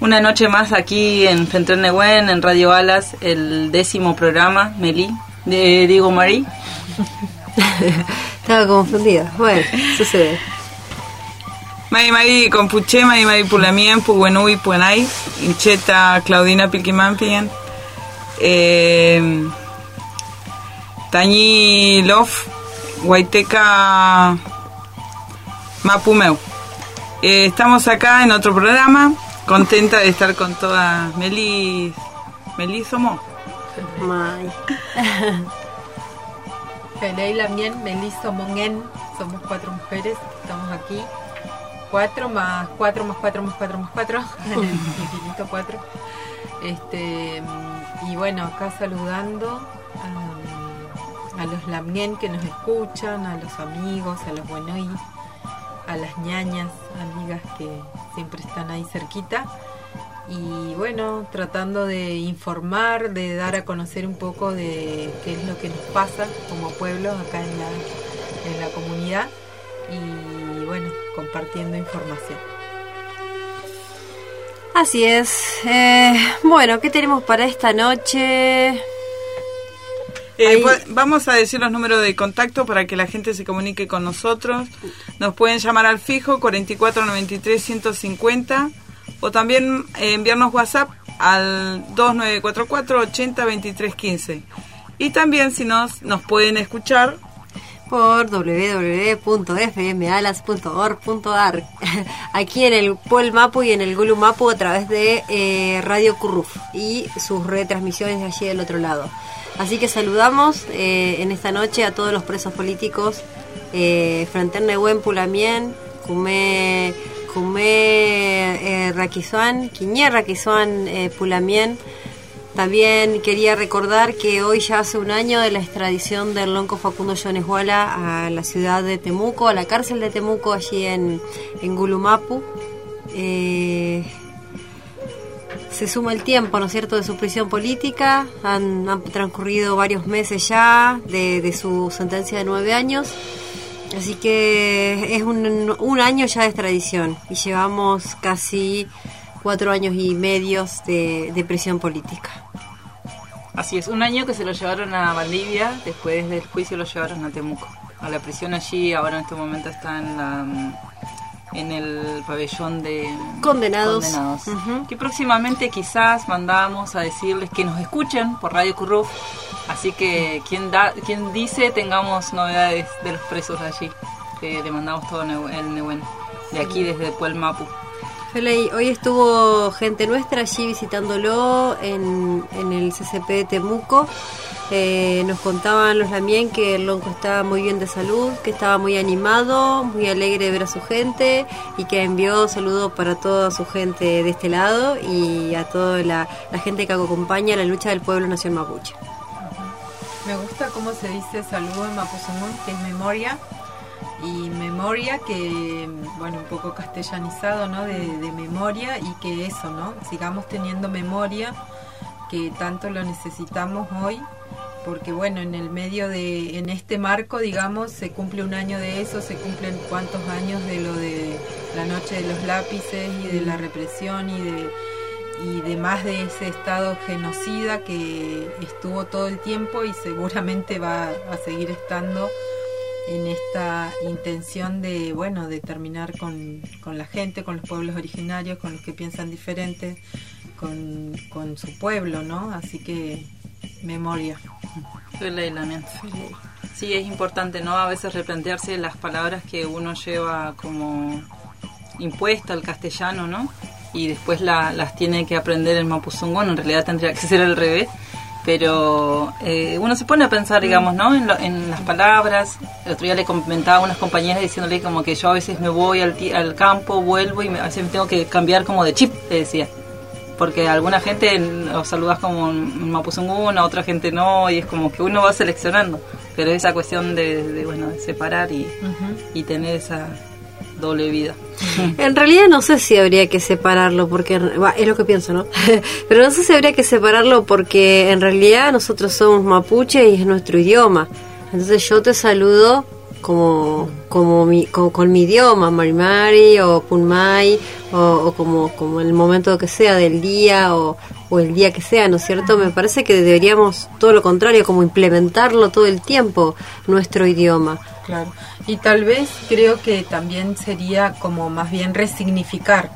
Una noche más aquí en Fentren en Radio Alas, el décimo programa, Meli, de Diego Marí. Estaba confundida. Bueno, sucede. Mari Mari Compuche, Mari Mari Pulamien, Puguenui, Puenay, Incheta Claudina Pilquimampien, eh, Tañi Lof, Guaiteca Mapumeu. Eh, estamos acá en otro programa, contenta de estar con todas Meli. Meli somos. Lamien, Mongen, somos cuatro mujeres, estamos aquí. Cuatro más cuatro más cuatro más cuatro más cuatro, en el infinito cuatro. Este, y bueno, acá saludando a, a los Lamien que nos escuchan, a los amigos, a los buenoí, a las ñañas, amigas que siempre están ahí cerquita. Y bueno, tratando de informar, de dar a conocer un poco de qué es lo que nos pasa como pueblo acá en la, en la comunidad y bueno, compartiendo información. Así es. Eh, bueno, ¿qué tenemos para esta noche? Eh, vamos a decir los números de contacto para que la gente se comunique con nosotros. Nos pueden llamar al fijo 4493 150 o también eh, enviarnos WhatsApp al 2944 80 23 15. Y también si nos, nos pueden escuchar por www.fmalas.org.ar aquí en el Puel Mapu y en el Gulu Mapu a través de eh, Radio Curruf y sus retransmisiones de allí del otro lado. Así que saludamos eh, en esta noche a todos los presos políticos eh, Franterne Buen Pulamien, Cumé, Cumé eh, Raquizuan, Quiñé Raquizuan eh, Pulamien, también quería recordar que hoy ya hace un año de la extradición del lonco Facundo Yoneshuala a la ciudad de Temuco, a la cárcel de Temuco, allí en, en Gulumapu. Eh, se suma el tiempo, ¿no cierto?, de su prisión política. Han, han transcurrido varios meses ya de, de su sentencia de nueve años. Así que es un, un año ya de extradición y llevamos casi cuatro años y medios de, de prisión política. Así es, un año que se lo llevaron a Valdivia, después del juicio lo llevaron a Temuco, a la prisión allí, ahora en este momento está en la en el pabellón de Condenados. que próximamente quizás mandamos a decirles que nos escuchen por Radio Curruf, así que quien da, quien dice tengamos novedades de los presos allí, que le mandamos todo el Nehuen, de aquí desde Puel Mapu. Feley, hoy estuvo gente nuestra allí visitándolo en, en el CCP de Temuco. Eh, nos contaban los Lamien que el lonco estaba muy bien de salud, que estaba muy animado, muy alegre de ver a su gente y que envió saludos para toda su gente de este lado y a toda la, gente que acompaña la lucha del pueblo nación mapuche. Me gusta cómo se dice saludo en Mapuzungún, que es memoria. Y memoria que, bueno, un poco castellanizado, ¿no? De memoria y que eso, ¿no? Sigamos teniendo memoria, que tanto lo necesitamos hoy, porque bueno, en el medio de, en este marco, digamos, se cumple un año de eso, se cumplen cuántos años de lo de la noche de los lápices y de la represión y de y demás de ese estado genocida que estuvo todo el tiempo y seguramente va a seguir estando en esta intención de bueno de terminar con, con la gente, con los pueblos originarios, con los que piensan diferente, con, con su pueblo, ¿no? Así que memoria. También. Sí, es importante, ¿no? A veces replantearse las palabras que uno lleva como impuesta al castellano, ¿no? Y después la- las tiene que aprender en mapuzungún, en realidad tendría que ser al revés. Pero eh, uno se pone a pensar, digamos, ¿no? En, lo- en las palabras. El otro día le comentaba a unas compañeras diciéndole como que yo a veces me voy al, al campo, vuelvo y me- a veces me tengo que cambiar como de chip, le decía porque alguna gente los saludas como en Mapuzungún, a otra gente no, y es como que uno va seleccionando. Pero esa cuestión de, de, bueno, de separar y, y tener esa doble vida. En realidad no sé si habría que separarlo, porque es lo que pienso, ¿no? Pero no sé si habría que separarlo porque en realidad nosotros somos mapuche y es nuestro idioma. Entonces yo te saludo como, como, mi, como con mi idioma, Marimari o Punmai o, como, como el momento que sea del día o, o el día que sea, ¿no es cierto? Me parece que deberíamos todo lo contrario, como implementarlo todo el tiempo, nuestro idioma. Claro. Y tal vez creo que también sería como más bien resignificar.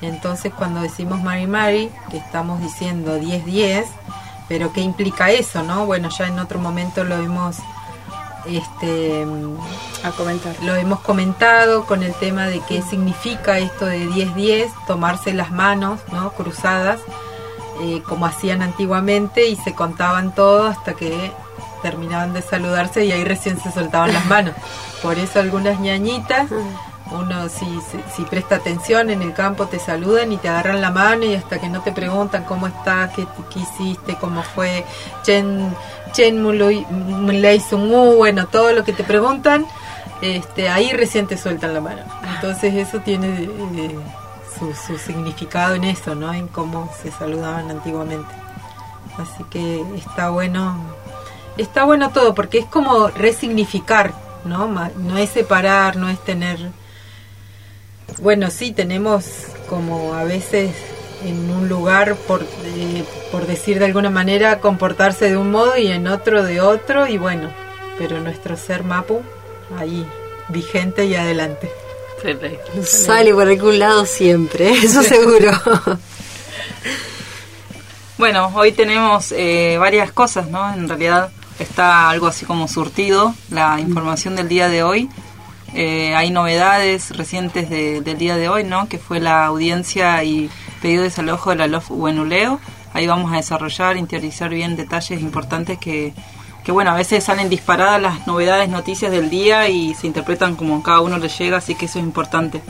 Entonces cuando decimos Mari Mari, que estamos diciendo 10-10, pero ¿qué implica eso, no? Bueno, ya en otro momento lo hemos este a comentar. Lo hemos comentado con el tema de qué significa esto de 10-10, tomarse las manos, ¿no? Cruzadas, eh, como hacían antiguamente y se contaban todo hasta que terminaban de saludarse y ahí recién se soltaban las manos. Por eso algunas ñañitas uno si, si, presta atención en el campo te saludan y te agarran la mano y hasta que no te preguntan cómo estás, qué, qué hiciste, cómo fue, Chen, Chen bueno, todo lo que te preguntan, este, ahí recién te sueltan la mano. Entonces eso tiene eh, su, su significado en eso, ¿no? En cómo se saludaban antiguamente. Así que está bueno, está bueno todo porque es como resignificar, ¿no? No es separar, no es tener bueno, sí, tenemos como a veces en un lugar, por, eh, por decir de alguna manera, comportarse de un modo y en otro de otro, y bueno, pero nuestro ser Mapu ahí, vigente y adelante. Sale por algún lado siempre, eso seguro. bueno, hoy tenemos eh, varias cosas, ¿no? En realidad está algo así como surtido la información del día de hoy. Eh, hay novedades recientes del día de hoy, ¿no? Que fue la audiencia y pedido de desalojo de la LOF Buenuleo. Ahí vamos a desarrollar, interiorizar bien detalles importantes que, que, bueno, a veces salen disparadas las novedades, noticias del día y se interpretan como cada uno le llega, así que eso es importante.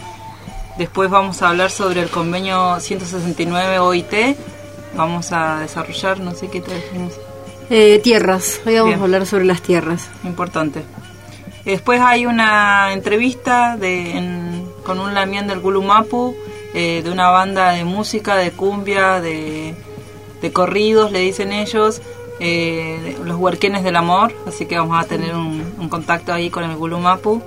Después vamos a hablar sobre el convenio 169 OIT. Vamos a desarrollar, no sé qué te decimos. Eh, tierras, hoy vamos a hablar sobre las tierras. Importante. Después hay una entrevista de, con un lamián del Gulumapu, eh, de una banda de música, de cumbia, de, corridos, le dicen ellos, eh, los huerquenes del amor, así que vamos a tener un, un contacto ahí con el Gulumapu.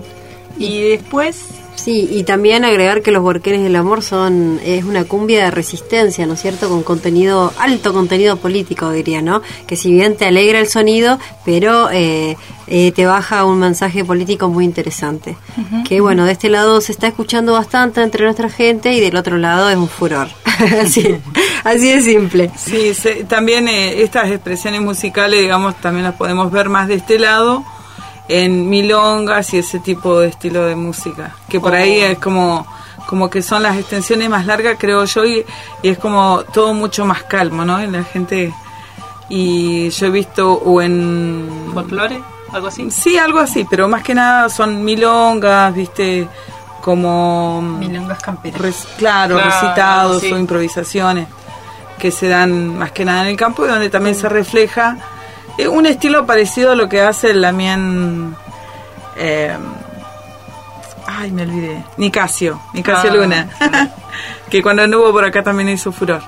Y después Sí, y también agregar que los Borquenes del Amor son es una cumbia de resistencia, ¿no es cierto? Con contenido, alto contenido político, diría, ¿no? Que si bien te alegra el sonido, pero eh, eh, te baja un mensaje político muy interesante. que bueno, de este lado se está escuchando bastante entre nuestra gente y del otro lado es un furor. así, así de simple. Sí, también eh, estas expresiones musicales, digamos, también las podemos ver más de este lado en milongas y ese tipo de estilo de música, que por ahí oh. es como como que son las extensiones más largas, creo yo, y, es como todo mucho más calmo, ¿no? En la gente y yo he visto o en folclore, algo así. Sí, algo así, pero más que nada son milongas, ¿viste? Como milongas camperas. claro, recitados o improvisaciones que se dan más que nada en el campo y donde también se refleja un estilo parecido a lo que hace el Lamien. Eh, ay, me olvidé. Nicasio, Nicasio ah, Luna. que cuando anduvo por acá también hizo furor.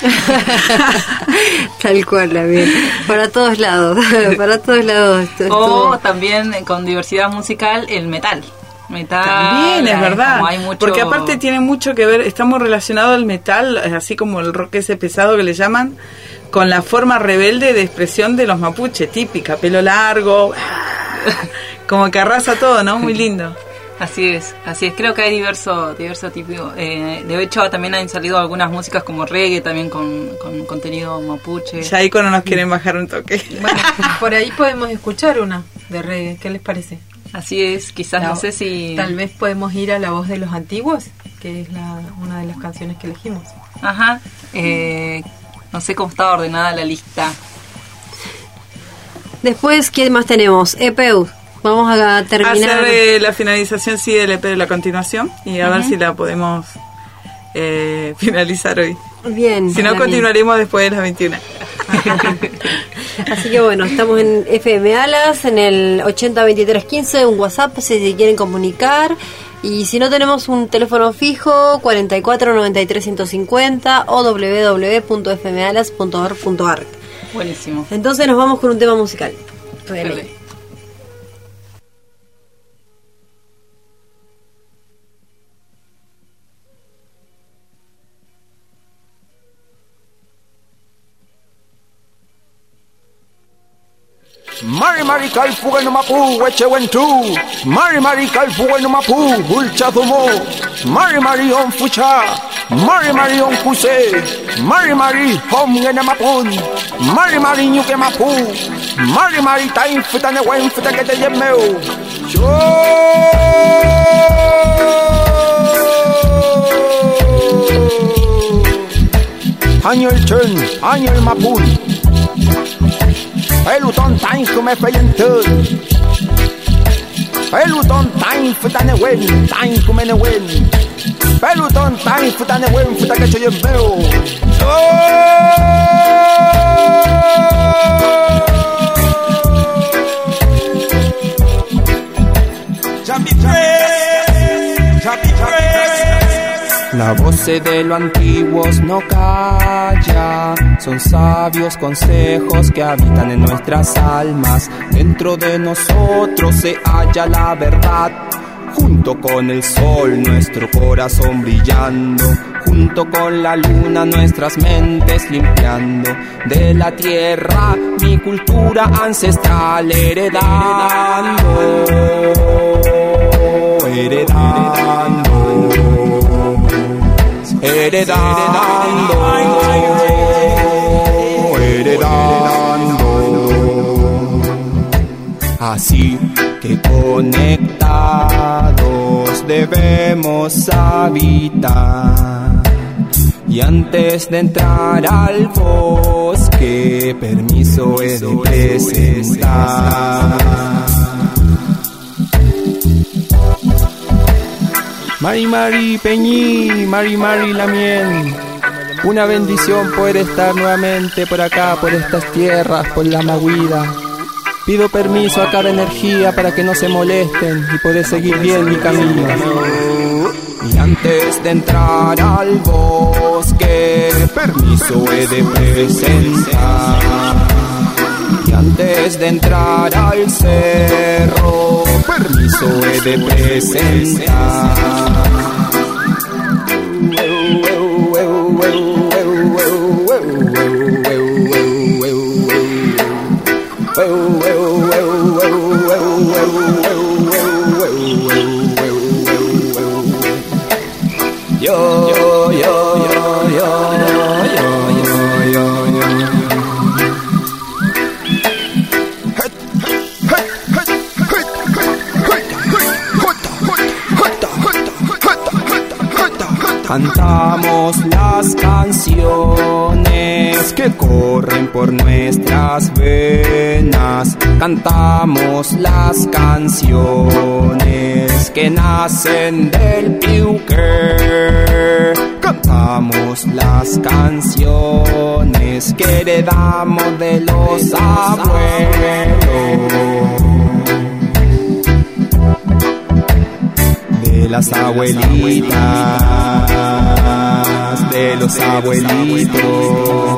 Tal cual, Lamien. Para todos lados. Para todos lados. o también con diversidad musical, el metal. Metal, También, es verdad. Porque aparte tiene mucho que ver, estamos relacionados al metal, así como el rock ese pesado que le llaman, con la forma rebelde de expresión de los mapuche, típica, pelo largo, como que arrasa todo, ¿no? Muy lindo. Así es, así es. Creo que hay diverso, diverso tipo. Eh, de hecho, también han salido algunas músicas como reggae, también con, contenido mapuche. Ya ahí cuando nos quieren bajar un toque. Bueno, por ahí podemos escuchar una de reggae. ¿Qué les parece? Así es, quizás no sé si... Tal vez podemos ir a La Voz de los Antiguos, que es la, una de las canciones que elegimos. Ajá. Eh, no sé cómo está ordenada la lista. Después, ¿qué más tenemos? EPU. Vamos a terminar. Hacer eh, la finalización, sí, del EP de la continuación y a ver si la podemos eh, finalizar hoy. Bien. Si no, continuaremos después de las 21. Así que bueno, estamos en FM Alas, en el 802315, un WhatsApp si se quieren comunicar. Y si no tenemos un teléfono fijo, 44 93 150 o www.fmalas.org.ar. Buenísimo. Entonces nos vamos con un tema musical. Mari Mari Kalfuga no Mapu, Wechewentu, Mari Mari Kalfuga no Mapu, Ulchazumo, Mari Mari on Fucha, Mari Mari on Puse, Mari Mari Hom Mapun, Mari Mari Nyuke Mapu, Mari Mari Tain Futane Wen Futakete Yemeo. Año el turn, año el Hello don't time for my faientări Hello don't time for tane wen Time for mene wen Hello don't time for tane wen For tane ce e meu Oh! La voz de lo antiguos no calla, son sabios consejos que habitan en nuestras almas. Dentro de nosotros se halla la verdad, junto con el sol nuestro corazón brillando, junto con la luna nuestras mentes limpiando. De la tierra mi cultura ancestral heredando, heredando heredando, heredando. Así que conectados debemos habitar. Y antes de entrar al bosque, permiso he de presentar. Mari Mari Peñí, Mari Mari Lamien. Una bendición poder estar nuevamente por acá, por estas tierras, por la Maguida. Pido permiso a cada energía para que no se molesten y poder seguir bien mi camino. Y antes de entrar al bosque, permiso he de presentar. Y antes de entrar al cerro, permiso he de presentar. Por nuestras venas. Cantamos las canciones que nacen del piuque. Cantamos las canciones que heredamos de los abuelos. de las abuelitas, de los abuelitos.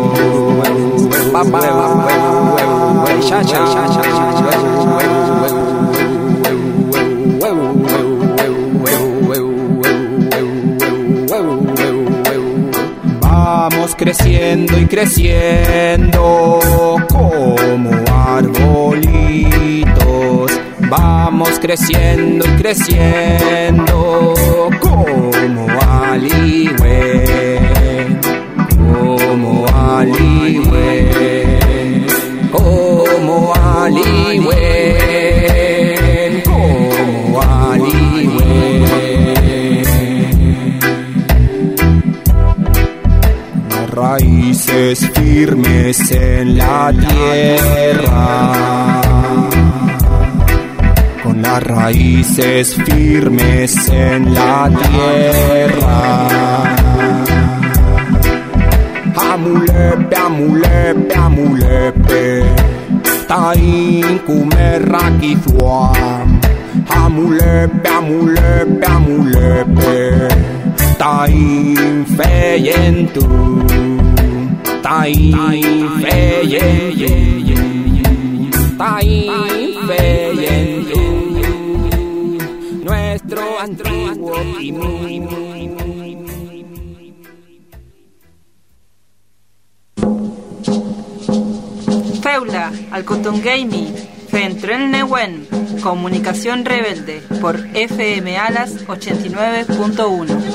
Vamos creciendo y creciendo como arbolitos. Vamos creciendo y creciendo como aligüe, como aligüe, como aligüe. Las raíces firmes en la tierra con las raíces firmes en la tierra. Beamule, beamule, beamule, pe Tain cu merachii floam Amule, beamule, beamule, pe Tain feientu. Tain feientu. Tain feientu. Nuestro antiguo timón Comunicación Rebelde, por FM Alas 89.1.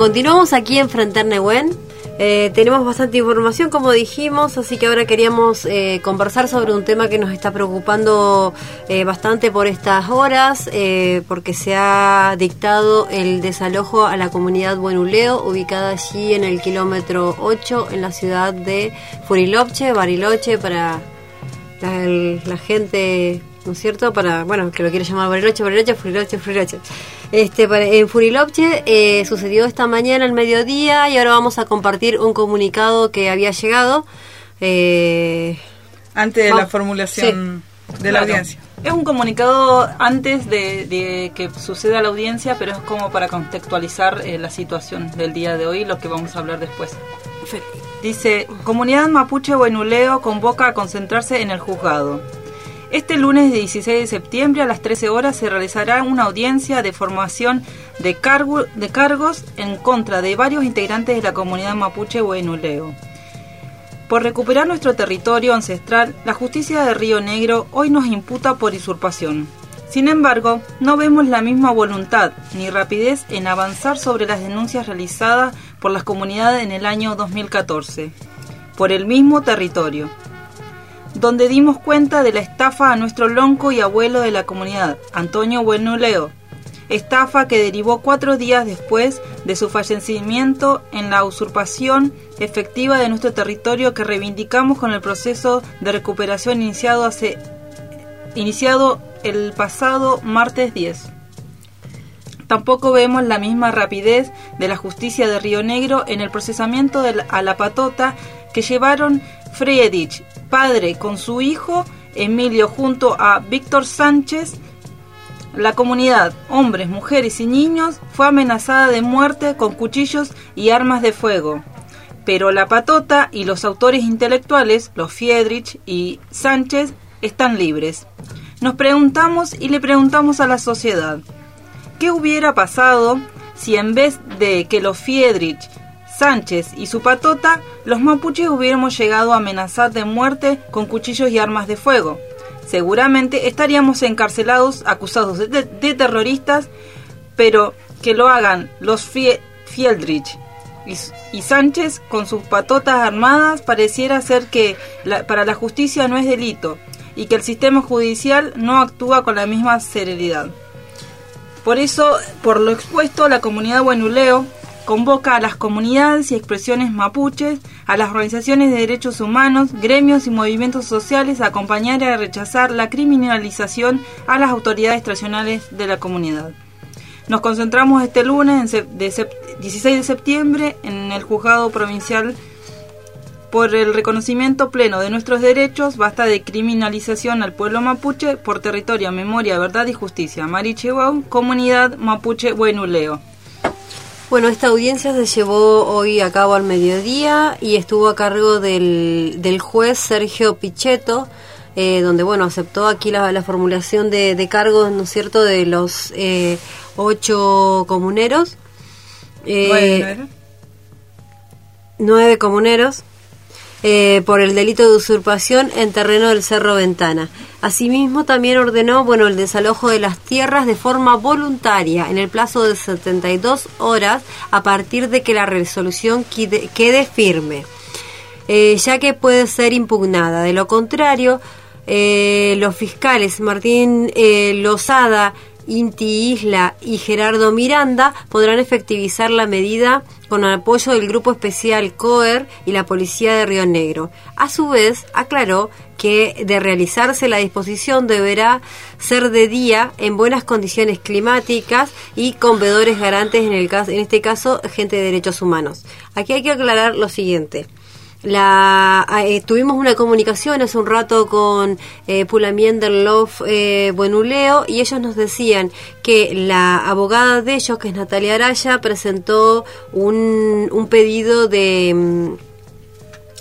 continuamos aquí en Frenternehuen. Eh, tenemos bastante información, como dijimos, así que ahora queríamos eh, conversar sobre un tema que nos está preocupando eh, bastante por estas horas, eh, porque se ha dictado el desalojo a la comunidad Buenuleo, ubicada allí en el kilómetro 8, en la ciudad de Furiloche, Bariloche, para la gente, ¿no es cierto? Para, bueno, que lo quiere llamar Bariloche, Bariloche, Furiloche, Furiloche. Este, en Furiloche eh, sucedió esta mañana al mediodía y ahora vamos a compartir un comunicado que había llegado. Eh, Antes de Vamos. la formulación de la Claro. audiencia. Es un comunicado antes de, de que suceda la audiencia, pero es como para contextualizar eh, la situación del día de hoy, lo que vamos a hablar después. Dice, Comunidad Mapuche Buenuleo convoca a concentrarse en el juzgado. Este lunes 16 de septiembre a las 13 horas se realizará una audiencia de formación de, cargo- de cargos en contra de varios integrantes de la comunidad mapuche Buenuleo. Por recuperar nuestro territorio ancestral, la justicia de Río Negro hoy nos imputa por usurpación. Sin embargo, no vemos la misma voluntad ni rapidez en avanzar sobre las denuncias realizadas por las comunidades en el año 2014, por el mismo territorio, donde dimos cuenta de la estafa a nuestro lonco y abuelo de la comunidad, Antonio Buenuleo, estafa que derivó cuatro días después de su fallecimiento en la usurpación efectiva de nuestro territorio que reivindicamos con el proceso de recuperación iniciado hace iniciado el pasado martes 10. Tampoco vemos la misma rapidez de la justicia de Río Negro en el procesamiento de la- a la patota que llevaron Friedrich, padre, con su hijo Emilio junto a Víctor Sánchez. La comunidad, hombres, mujeres y niños, fue amenazada de muerte con cuchillos y armas de fuego. Pero la patota y los autores intelectuales, los Friedrich y Sánchez, están libres. Nos preguntamos y le preguntamos a la sociedad, ¿qué hubiera pasado si en vez de que los Friedrich, Sánchez y su patota, los mapuches hubiéramos llegado a amenazar de muerte con cuchillos y armas de fuego? seguramente estaríamos encarcelados, acusados de, terroristas, pero que lo hagan los Fie- Fieldrich y, Sánchez con sus patotas armadas pareciera ser que para la justicia no es delito y que el sistema judicial no actúa con la misma serenidad. Por eso, por lo expuesto, la comunidad Buenuleo convoca a las comunidades y expresiones mapuches, a las organizaciones de derechos humanos, gremios y movimientos sociales a acompañar y a rechazar la criminalización a las autoridades tradicionales de la comunidad. Nos concentramos este lunes, en sep- de sep- 16 de septiembre, en el juzgado provincial por el reconocimiento pleno de nuestros derechos, basta de criminalización al pueblo mapuche por territorio, memoria, verdad y justicia. Marichihuahua, comunidad mapuche Buenuleo. Bueno, esta audiencia se llevó hoy a cabo al mediodía y estuvo a cargo del, del juez Sergio Pichetto, eh, donde, bueno, aceptó aquí la, la formulación de, de cargos, ¿no es cierto?, de los eh, ocho comuneros. Eh, nueve comuneros eh, por el delito de usurpación en terreno del Cerro Ventana. Asimismo, también ordenó bueno, el desalojo de las tierras de forma voluntaria en el plazo de 72 horas a partir de que la resolución quede, firme, eh, ya que puede ser impugnada. De lo contrario, eh, los fiscales Martín eh, Lozada, Inti Isla y Gerardo Miranda podrán efectivizar la medida con el apoyo del Grupo Especial COER y la Policía de Río Negro. A su vez, aclaró que de realizarse la disposición deberá ser de día en buenas condiciones climáticas y con veedores garantes, en, el caso, en este caso, gente de derechos humanos. Aquí hay que aclarar lo siguiente. La, eh, tuvimos una comunicación hace un rato con eh, Pulamien del Love eh, Buenuleo y ellos nos decían que la abogada de ellos, que es Natalia Araya, presentó un, un pedido de...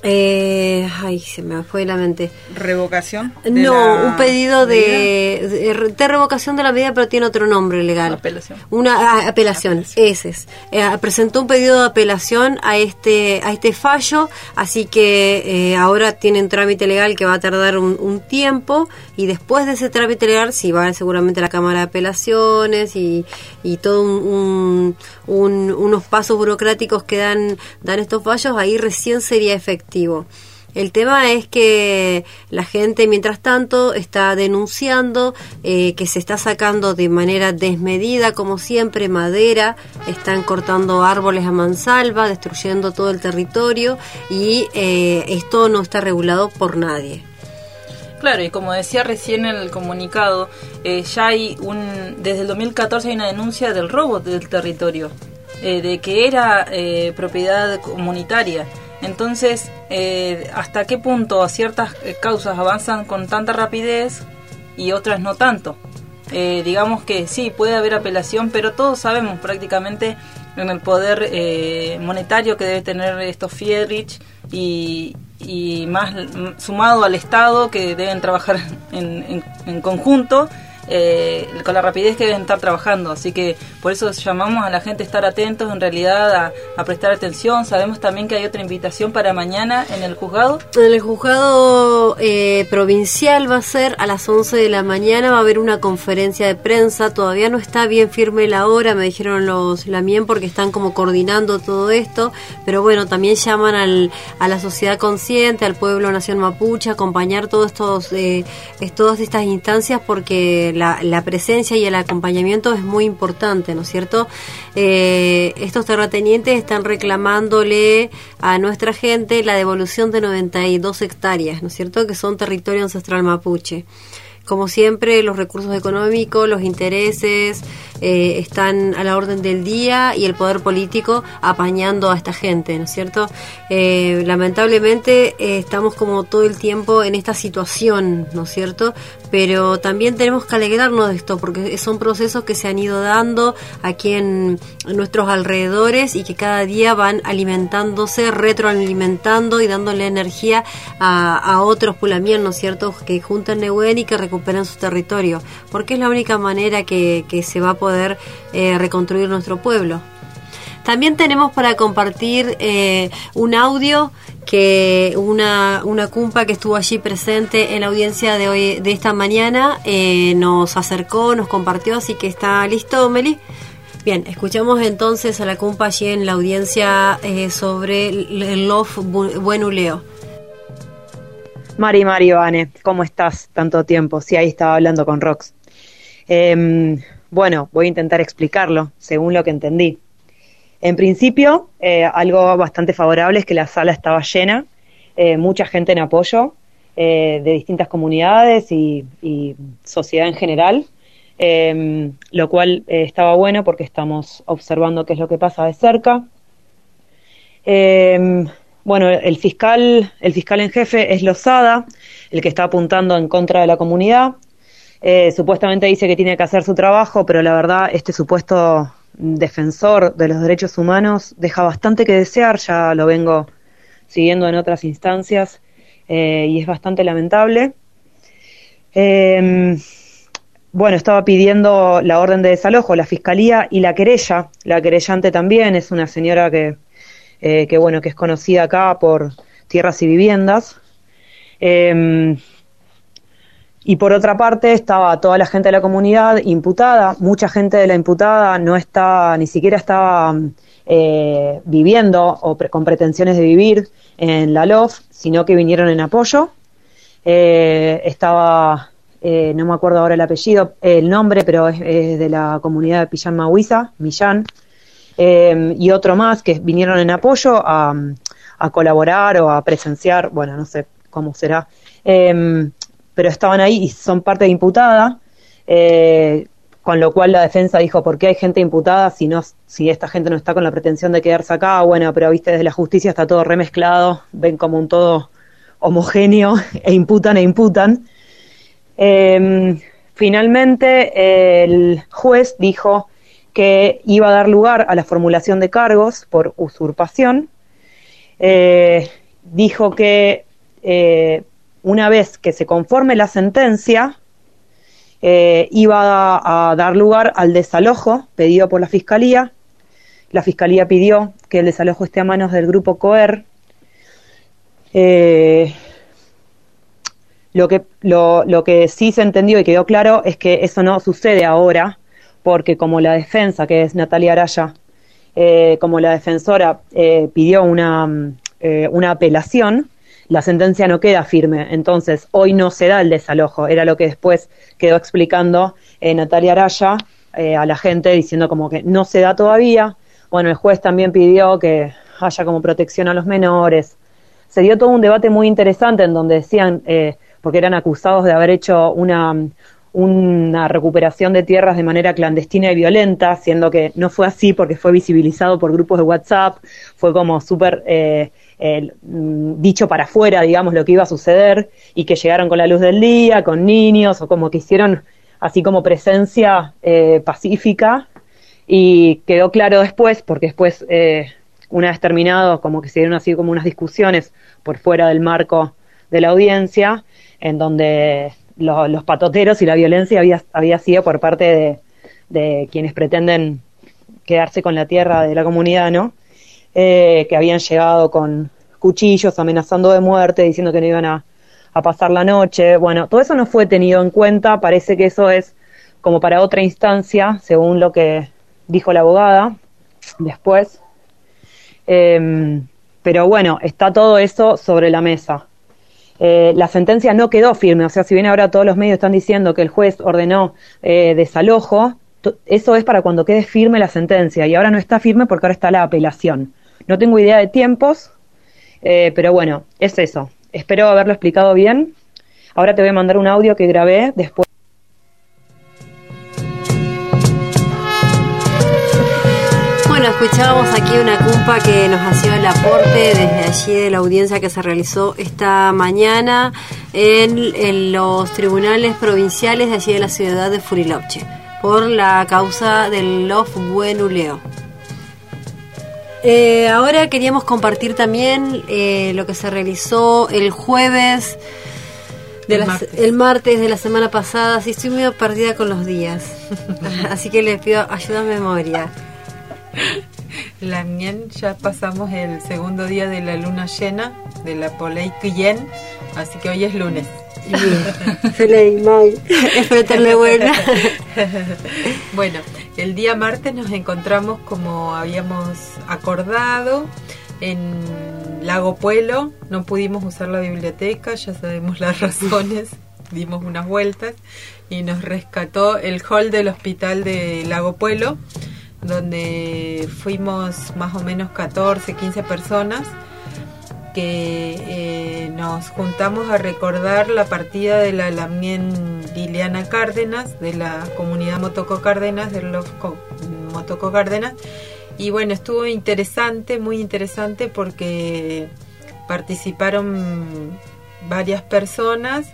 eh, ay, se me fue la mente. ¿Revocación? No, un pedido de, de, de revocación de la medida, pero tiene otro nombre legal. Apelación. Una ah, apelación, ese es. Eh, presentó un pedido de apelación a este a este fallo, así que eh, ahora tienen trámite legal que va a tardar un, un tiempo y después de ese trámite legal sí va seguramente a la Cámara de Apelaciones y, y todo un, un- un- unos pasos burocráticos que dan dan estos fallos, ahí recién sería efectivo. El tema es que la gente, mientras tanto, está denunciando eh, que se está sacando de manera desmedida, como siempre, madera, están cortando árboles a mansalva, destruyendo todo el territorio y eh, esto no está regulado por nadie. Claro, y como decía recién en el comunicado, eh, ya hay un, desde el 2014 hay una denuncia del robo del territorio, de que era propiedad comunitaria. Entonces, eh, ¿hasta qué punto ciertas eh, causas avanzan con tanta rapidez y otras no tanto? Eh, digamos que sí, puede haber apelación, pero todos sabemos prácticamente en el poder eh, monetario que debe tener estos Friedrich y, y más sumado al Estado que deben trabajar en- en conjunto eh, con la rapidez que deben estar trabajando. Así que por eso llamamos a la gente a estar atentos, en realidad a, prestar atención. Sabemos también que hay otra invitación para mañana en el juzgado. En el juzgado eh, provincial va a ser a las 11 de la mañana, va a haber una conferencia de prensa, todavía no está bien firme la hora, me dijeron los Lamien porque están como coordinando todo esto, pero bueno, también llaman al, a la sociedad consciente, al pueblo nación mapuche, a acompañar todos estos, eh, todas estas instancias porque la, la presencia y el acompañamiento es muy importante, ¿no es cierto? Eh, estos terratenientes están reclamándole a nuestra gente la devolución de 92 hectáreas, ¿no es cierto? Que son territorio ancestral mapuche. Como siempre, los recursos económicos, los intereses eh, están a la orden del día y el poder político apañando a esta gente, ¿no es cierto? Eh, lamentablemente eh, estamos como todo el tiempo en esta situación, ¿no es cierto? Pero también tenemos que alegrarnos de esto porque son procesos que se han ido dando aquí en, nuestros alrededores y que cada día van alimentándose, retroalimentando y dándole energía a, otros pulamien, ¿no es cierto? Que juntan Nehuen y que recuperen su territorio, porque es la única manera que, que se va a poder eh, reconstruir nuestro pueblo. También tenemos para compartir eh, un audio que una, una cumpa que estuvo allí presente en la audiencia de hoy de esta mañana eh, nos acercó, nos compartió, así que está listo, Meli. Bien, escuchamos entonces a la cumpa allí en la audiencia eh, sobre el Love Buenuleo. Mari, Mari, Vane, ¿cómo estás? Tanto tiempo. Sí, ahí estaba hablando con Rox. Em, bueno, voy a intentar explicarlo según lo que entendí. En principio, eh, algo bastante favorable es que la sala estaba llena, eh, mucha gente en apoyo eh, de distintas comunidades y, sociedad en general, em, lo cual estaba bueno porque estamos observando qué es lo que pasa de cerca. Em, bueno, el fiscal, el fiscal en jefe es Lozada, el que está apuntando en contra de la comunidad. Supuestamente dice que tiene que hacer su trabajo, pero la verdad este supuesto defensor de los derechos humanos deja bastante que desear, ya lo vengo siguiendo en otras instancias eh, y es bastante lamentable. Em, bueno, estaba pidiendo la orden de desalojo, la fiscalía y la querella. La querellante también es una señora que, eh, que bueno, que es conocida acá por tierras y viviendas. Em, y por otra parte estaba toda la gente de la comunidad imputada, mucha gente de la imputada no está, ni siquiera estaba eh, viviendo o con pretensiones de vivir en la LOF, sino que vinieron en apoyo. Eh, estaba, eh, no me acuerdo ahora el apellido, el nombre, pero es, de la comunidad de Pillán Mahuiza, Millán, y otro más que vinieron en apoyo a, a, colaborar o a presenciar, bueno, no sé cómo será pero estaban ahí y son parte de imputada, eh, con lo cual la defensa dijo, ¿por qué hay gente imputada si, no, si esta gente no está con la pretensión de quedarse acá? Bueno, pero viste, desde la justicia está todo remezclado, ven como un todo homogéneo e imputan e imputan. Em, finalmente, el juez dijo que iba a dar lugar a la formulación de cargos por usurpación. Eh, dijo que eh, una vez que se conforme la sentencia, eh, iba a, dar lugar al desalojo pedido por la Fiscalía. La Fiscalía pidió que el desalojo esté a manos del grupo COER. Eh, lo, que, sí se entendió y quedó claro es que eso no sucede ahora, porque como la defensa, que es Natalia Araya, eh, como la defensora pidió una, una apelación, la sentencia no queda firme. Entonces, hoy no se da el desalojo. Era lo que después quedó explicando eh, Natalia Araya eh, a la gente, diciendo como que no se da todavía. Bueno, el juez también pidió que haya como protección a los menores. Se dio todo un debate muy interesante en donde decían, eh, porque eran acusados de haber hecho una, una recuperación de tierras de manera clandestina y violenta, siendo que no fue así porque fue visibilizado por grupos de WhatsApp, fue como súper Mm, dicho para afuera, digamos, lo que iba a suceder y que llegaron con la luz del día, con niños o como que hicieron así como presencia eh, pacífica. Y quedó claro después, porque después, eh, una vez terminado, como que se dieron así como unas discusiones por fuera del marco de la audiencia, en donde los patoteros y la violencia había, había sido por parte de, quienes pretenden quedarse con la tierra de la comunidad, ¿no? Eh, que habían llegado con cuchillos amenazando de muerte, diciendo que no iban a, pasar la noche. Bueno, todo eso no fue tenido en cuenta, parece que eso es como para otra instancia, según lo que dijo la abogada después. Em, pero bueno, está todo eso sobre la mesa. Eh, la sentencia no quedó firme, o sea, si bien ahora todos los medios están diciendo que el juez ordenó eh, desalojo, eso es para cuando quede firme la sentencia y ahora no está firme porque ahora está la apelación. No tengo idea de tiempos, eh, pero bueno, es eso. Espero haberlo explicado bien. Ahora te voy a mandar un audio que grabé después. Bueno, escuchábamos aquí una cumpa que nos hacía el aporte desde allí de la audiencia que se realizó esta mañana en, en los tribunales provinciales de allí de la ciudad de Furiloche por la causa del Love Buenuleo. Eh, ahora queríamos compartir también eh, lo que se realizó el jueves, de el, martes. el, martes. de la semana pasada. Sí, estoy medio perdida con los días. Así que les pido ayuda a memoria. Lamien ya pasamos el segundo día de la luna llena de la Polei Kuyen, así que hoy es lunes. Feliz, May. Es meterle buena. bueno, el día martes nos encontramos como habíamos acordado en Lago Puelo. No pudimos usar la biblioteca, ya sabemos las razones. Dimos unas vueltas y nos rescató el hall del hospital de Lago Puelo, donde fuimos más o menos 14, 15 personas que eh, nos juntamos a recordar la partida de la Lamien Liliana Cárdenas, de la comunidad Motoco Cárdenas, del Love Motoco Cárdenas. Y bueno, estuvo interesante, muy interesante porque participaron varias personas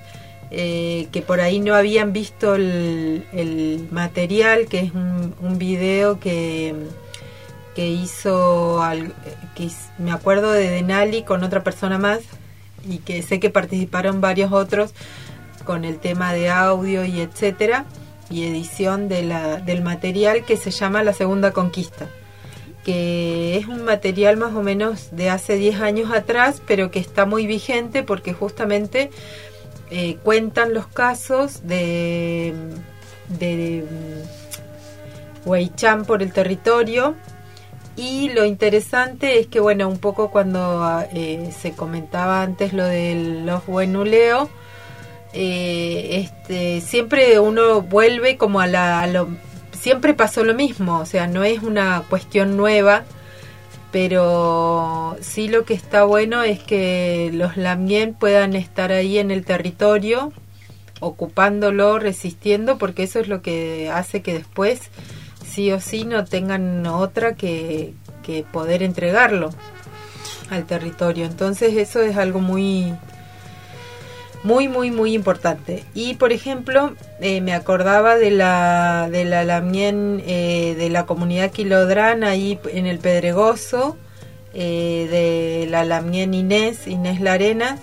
eh, que por ahí no habían visto el, material, que es un, video que que hizo, me acuerdo de Denali con otra persona más y que sé que participaron varios otros con el tema de audio y etcétera y edición del material que se llama La Segunda Conquista que es un material más o menos de hace 10 años atrás, pero que está muy vigente porque justamente eh, cuentan los casos de, de Weichan por el territorio. Y lo interesante es que, bueno, un poco cuando eh, se comentaba antes lo del los buenuleo, eh, este, siempre uno vuelve como a, la, lo... Siempre pasó lo mismo, o sea, no es una cuestión nueva, pero sí lo que está bueno es que los lamien puedan estar ahí en el territorio, ocupándolo, resistiendo, porque eso es lo que hace que después sí o sí no tengan otra que, poder entregarlo al territorio. Entonces eso es algo muy, muy, muy, muy importante. Y por ejemplo, eh, me acordaba de la, de la Lamien, eh, de la comunidad Quilodrán ahí en el Pedregoso, eh, de la Lamien Inés, Inés Larenas,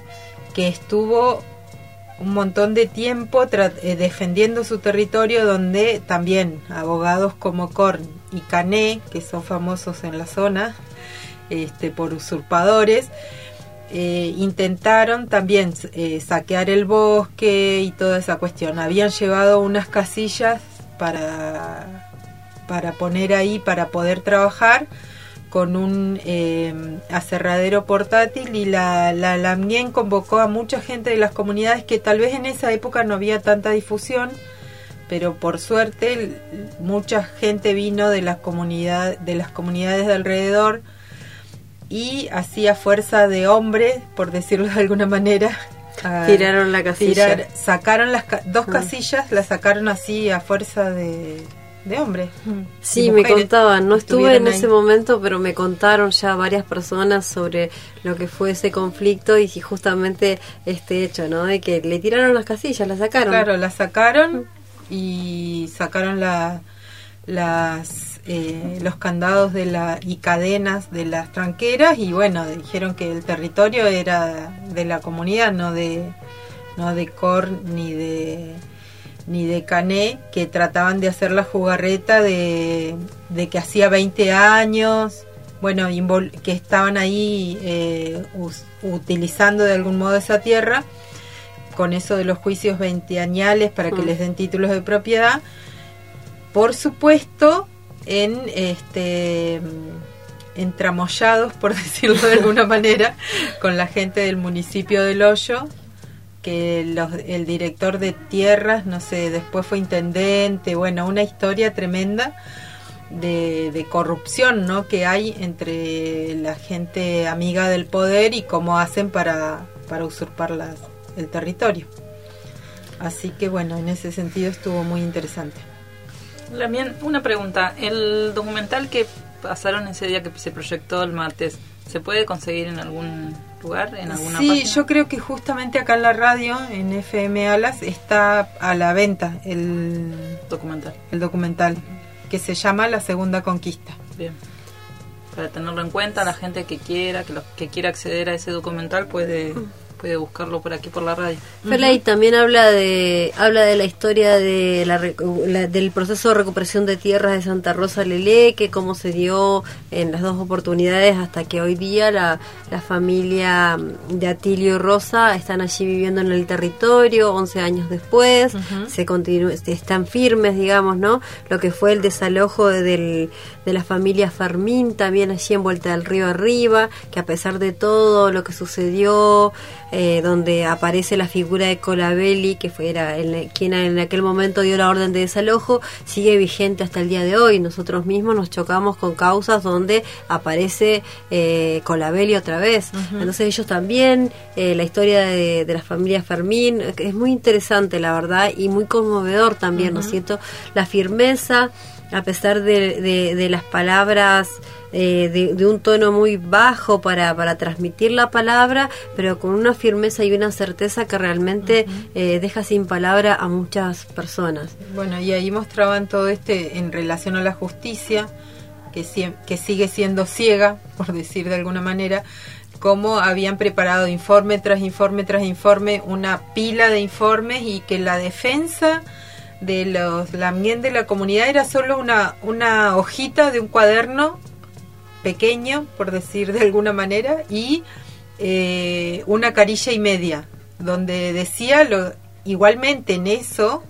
que estuvo un montón de tiempo defendiendo su territorio donde también abogados como Korn y Cané, que son famosos en la zona este, por usurpadores, eh, intentaron también eh, saquear el bosque y toda esa cuestión. Habían llevado unas casillas para, para poner ahí, para poder trabajar con un eh, aserradero portátil y la, la convocó a mucha gente de las comunidades que tal vez en esa época no había tanta difusión, pero por suerte mucha gente vino de las, comunidad, de las comunidades de alrededor y hacía fuerza de hombres, por decirlo de alguna manera. Tiraron la casilla. sacaron las dos ah. casillas, las sacaron así a fuerza de, de hombres. Sí, me contaban, no estuve en ese momento, pero me contaron ya varias personas sobre lo que fue ese conflicto y justamente este hecho, ¿no? De que le tiraron las casillas, las sacaron. Claro, las sacaron y sacaron la, las eh, los candados de la y cadenas de las tranqueras y bueno, dijeron que el territorio era de la comunidad, no de no de Cor ni de ni de Cané, que trataban de hacer la jugarreta de, que hacía 20 años, bueno, que estaban ahí eh, utilizando de algún modo esa tierra, con eso de los juicios veinteañales para que mm. les den títulos de propiedad. Por supuesto, en este entramollados, por decirlo de alguna manera, con la gente del municipio del Hoyo, que el director de tierras, no sé, después fue intendente, bueno, una historia tremenda de, corrupción, ¿no? Que hay entre la gente amiga del poder y cómo hacen para, para usurpar las, el territorio. Así que bueno, en ese sentido estuvo muy interesante. También una pregunta, el documental que pasaron ese día que se proyectó el martes, ¿se puede conseguir en algún lugar, en alguna Sí, yo creo que justamente acá en la radio, en FM Alas, está a la venta el documental. El documental, que se llama La Segunda Conquista. Bien. Para tenerlo en cuenta, la gente que quiera, que, que quiera acceder a ese documental puede, puede buscarlo por aquí por la radio. Ferley también habla de habla de la historia de la, del proceso de recuperación de tierras de Santa Rosa que cómo se dio en las dos oportunidades hasta que hoy día la, la familia de Atilio y Rosa están allí viviendo en el territorio 11 años después, se están firmes, digamos, ¿no? Lo que fue el desalojo del, de la familia Fermín también allí en Vuelta del Río Arriba, que a pesar de todo lo que sucedió, eh, donde aparece la figura de Colabelli, que fue quien en aquel momento dio la orden de desalojo, sigue vigente hasta el día de hoy. Nosotros mismos nos chocamos con causas donde aparece eh, Colabelli otra vez. Entonces ellos también, eh, la historia de, la familia Fermín, es muy interesante la verdad y muy conmovedor también, ¿no es cierto? La firmeza a pesar de, las palabras eh, de, un tono muy bajo para, para transmitir la palabra, pero con una firmeza y una certeza que realmente eh, deja sin palabra a muchas personas. Bueno, y ahí mostraban todo este en relación a la justicia, que, que sigue siendo ciega, por decir de alguna manera, cómo habían preparado informe tras informe tras informe, una pila de informes y que la defensa de los Lamien de la comunidad era solo una, una hojita de un cuaderno pequeño, por decir de alguna manera, y eh, una carilla y media, donde decía lo, igualmente en eso,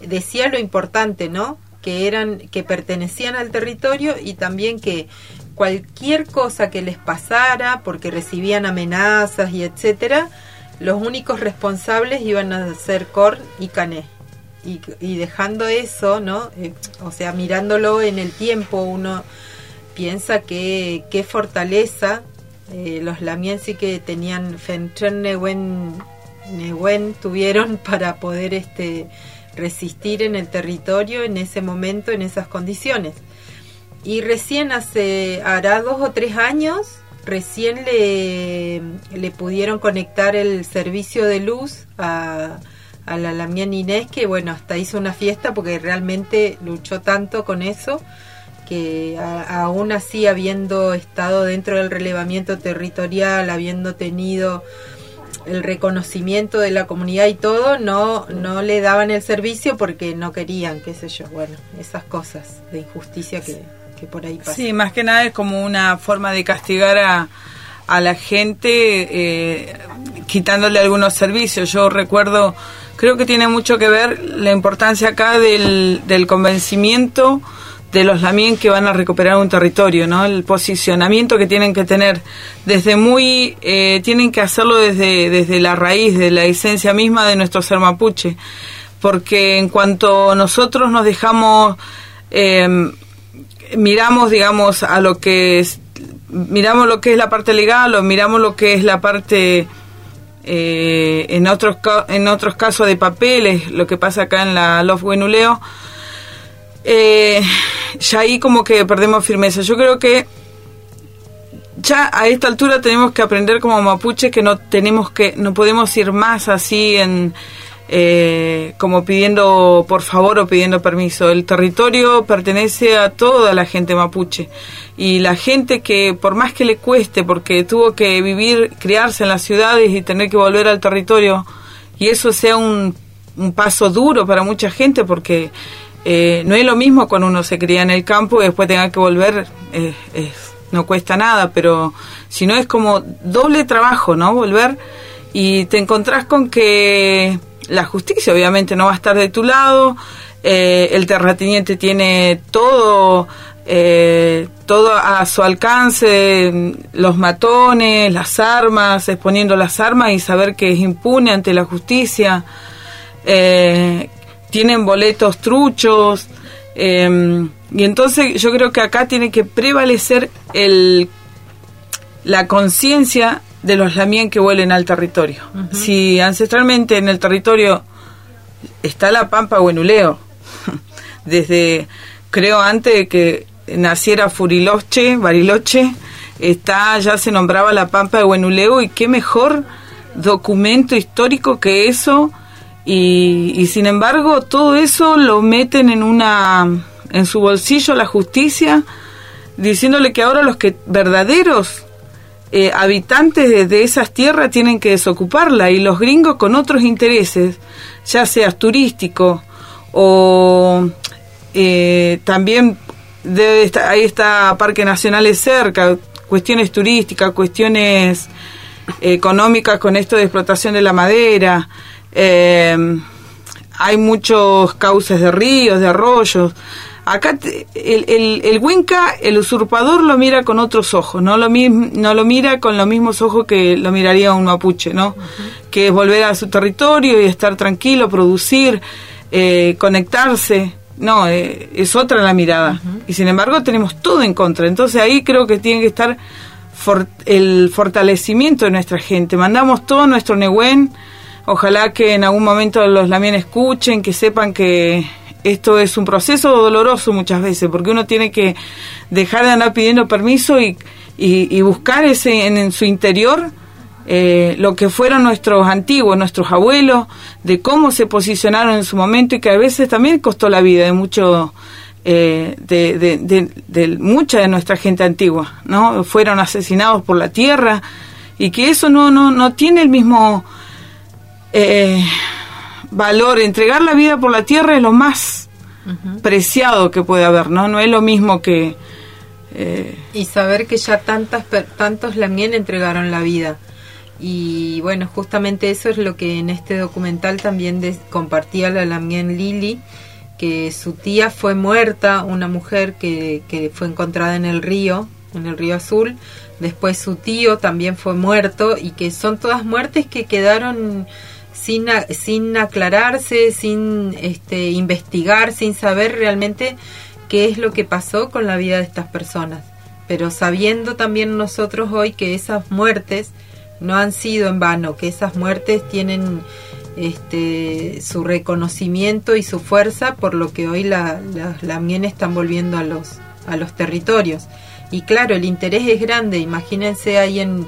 decía lo importante, ¿no? Que eran, que pertenecían al territorio y también que cualquier cosa que les pasara, porque recibían amenazas y etcétera, los únicos responsables iban a ser Cor y Cané y, dejando eso, ¿no? Eh, o sea, mirándolo en el tiempo, uno piensa que qué fortaleza eh, los lamiensi que tenían Fentren Newen, tuvieron para poder este resistir en el territorio en ese momento, en esas condiciones. Y recién hace, hará dos o tres años, recién le, le pudieron conectar el servicio de luz a, a la Lamián Inés, que bueno, hasta hizo una fiesta porque realmente luchó tanto con eso, que aún así habiendo estado dentro del relevamiento territorial, habiendo tenido el reconocimiento de la comunidad y todo, no, no le daban el servicio porque no querían, qué sé yo, bueno, esas cosas de injusticia que, que por ahí pasan. Sí, más que nada es como una forma de castigar a, a la gente eh, quitándole algunos servicios. Yo recuerdo creo que tiene mucho que ver la importancia acá del, convencimiento de los lamien que van a recuperar un territorio, ¿no? El posicionamiento que tienen que tener desde muy, eh, tienen que hacerlo desde, desde la raíz, de la esencia misma de nuestro ser mapuche, porque en cuanto nosotros nos dejamos, em, miramos, digamos, a lo que es, miramos lo que es la parte legal o miramos lo que es la parte eh, en otros en otros casos de papeles, lo que pasa acá en la Love Wenuleo, eh, ya ahí como que perdemos firmeza. Yo creo que ya a esta altura tenemos que aprender como mapuche que no tenemos que no podemos ir más así en eh, como pidiendo por favor o pidiendo permiso. El territorio pertenece a toda la gente mapuche y la gente que por más que le cueste, porque tuvo que vivir, criarse en las ciudades y tener que volver al territorio, y eso sea un, paso duro para mucha gente porque eh, no es lo mismo cuando uno se cría en el campo y después tenga que volver, no cuesta nada, pero si no es como doble trabajo, ¿no? Volver y te encontrás con que la justicia obviamente no va a estar de tu lado, eh, el terrateniente tiene todo, eh, todo a su alcance, los matones, las armas, exponiendo las armas y saber que es impune ante la justicia, eh, tienen boletos truchos, y entonces yo creo que acá tiene que prevalecer el, la conciencia de los lamien que vuelen al territorio. Si ancestralmente en el territorio está la pampa huenuleo, desde creo antes de que naciera Furiloche, Bariloche, está ya se nombraba la pampa de Huenuleo y qué mejor documento histórico que eso y, y sin embargo todo eso lo meten en una en su bolsillo la justicia diciéndole que ahora los que verdaderos eh, habitantes de, esas tierras tienen que desocuparla y los gringos con otros intereses, ya sea turístico o eh, también debe estar, ahí está Parque Nacionales cerca, cuestiones turísticas, cuestiones económicas con esto de explotación de la madera. Eh, hay muchos cauces de ríos, de arroyos. Acá el, el, el Winca, el usurpador lo mira con otros ojos, no lo, no lo mira con los mismos ojos que lo miraría un mapuche, ¿no? Que es volver a su territorio y estar tranquilo, producir, eh, conectarse. No, eh, es otra la mirada. Y sin embargo tenemos todo en contra. Entonces ahí creo que tiene que estar el fortalecimiento de nuestra gente. Mandamos todo nuestro Nehuen. Ojalá que en algún momento los lamien escuchen, que sepan que esto es un proceso doloroso muchas veces, porque uno tiene que dejar de andar pidiendo permiso y, y, buscar ese en, su interior eh, lo que fueron nuestros antiguos, nuestros abuelos, de cómo se posicionaron en su momento y que a veces también costó la vida de mucho eh, de, de, mucha de nuestra gente antigua, ¿no? Fueron asesinados por la tierra y que eso no, no, no tiene el mismo eh, valor. Entregar la vida por la tierra es lo más preciado que puede haber, ¿no? No es lo mismo que... Eh, y saber que ya tantas, tantos Lamien entregaron la vida. Y bueno, justamente eso es lo que en este documental también compartía la Lamien Lili, que su tía fue muerta, una mujer que, que fue encontrada en el río, en el río Azul. Después su tío también fue muerto y que son todas muertes que quedaron sin, sin aclararse, sin este, investigar, sin saber realmente qué es lo que pasó con la vida de estas personas. Pero sabiendo también nosotros hoy que esas muertes no han sido en vano, que esas muertes tienen este, su reconocimiento y su fuerza por lo que hoy la, la, están volviendo a los, a los territorios. Y claro, el interés es grande, imagínense ahí en,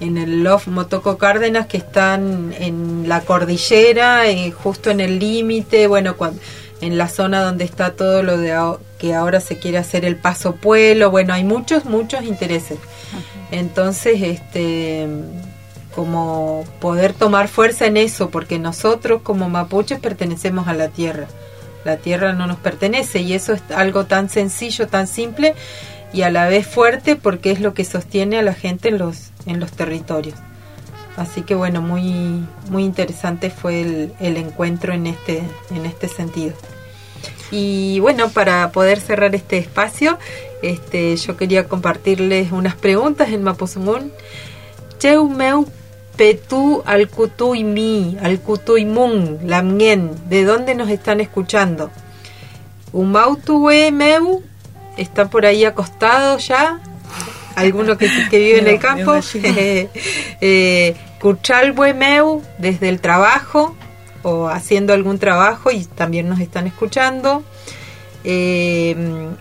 en el Love Motoco Cárdenas que están en la cordillera, eh, justo en el límite, bueno, cuando, en la zona donde está todo lo de que ahora se quiere hacer el paso pueblo, bueno, hay muchos, muchos intereses. Entonces, este como poder tomar fuerza en eso, porque nosotros como mapuches pertenecemos a la tierra. La tierra no nos pertenece y eso es algo tan sencillo, tan simple y a la vez fuerte porque es lo que sostiene a la gente en los, en los territorios. Así que bueno, muy, muy interesante fue el, encuentro en este, en este sentido. Y bueno, para poder cerrar este espacio, este, yo quería compartirles unas preguntas en Mapuzungún. Cheu meu petu al mi, al mun, lamien, ¿de dónde nos están escuchando? Umautuwe meu, está por ahí acostado ya, alguno que, que vive en el campo. eh, meu, desde el trabajo o haciendo algún trabajo y también nos están escuchando. Eh,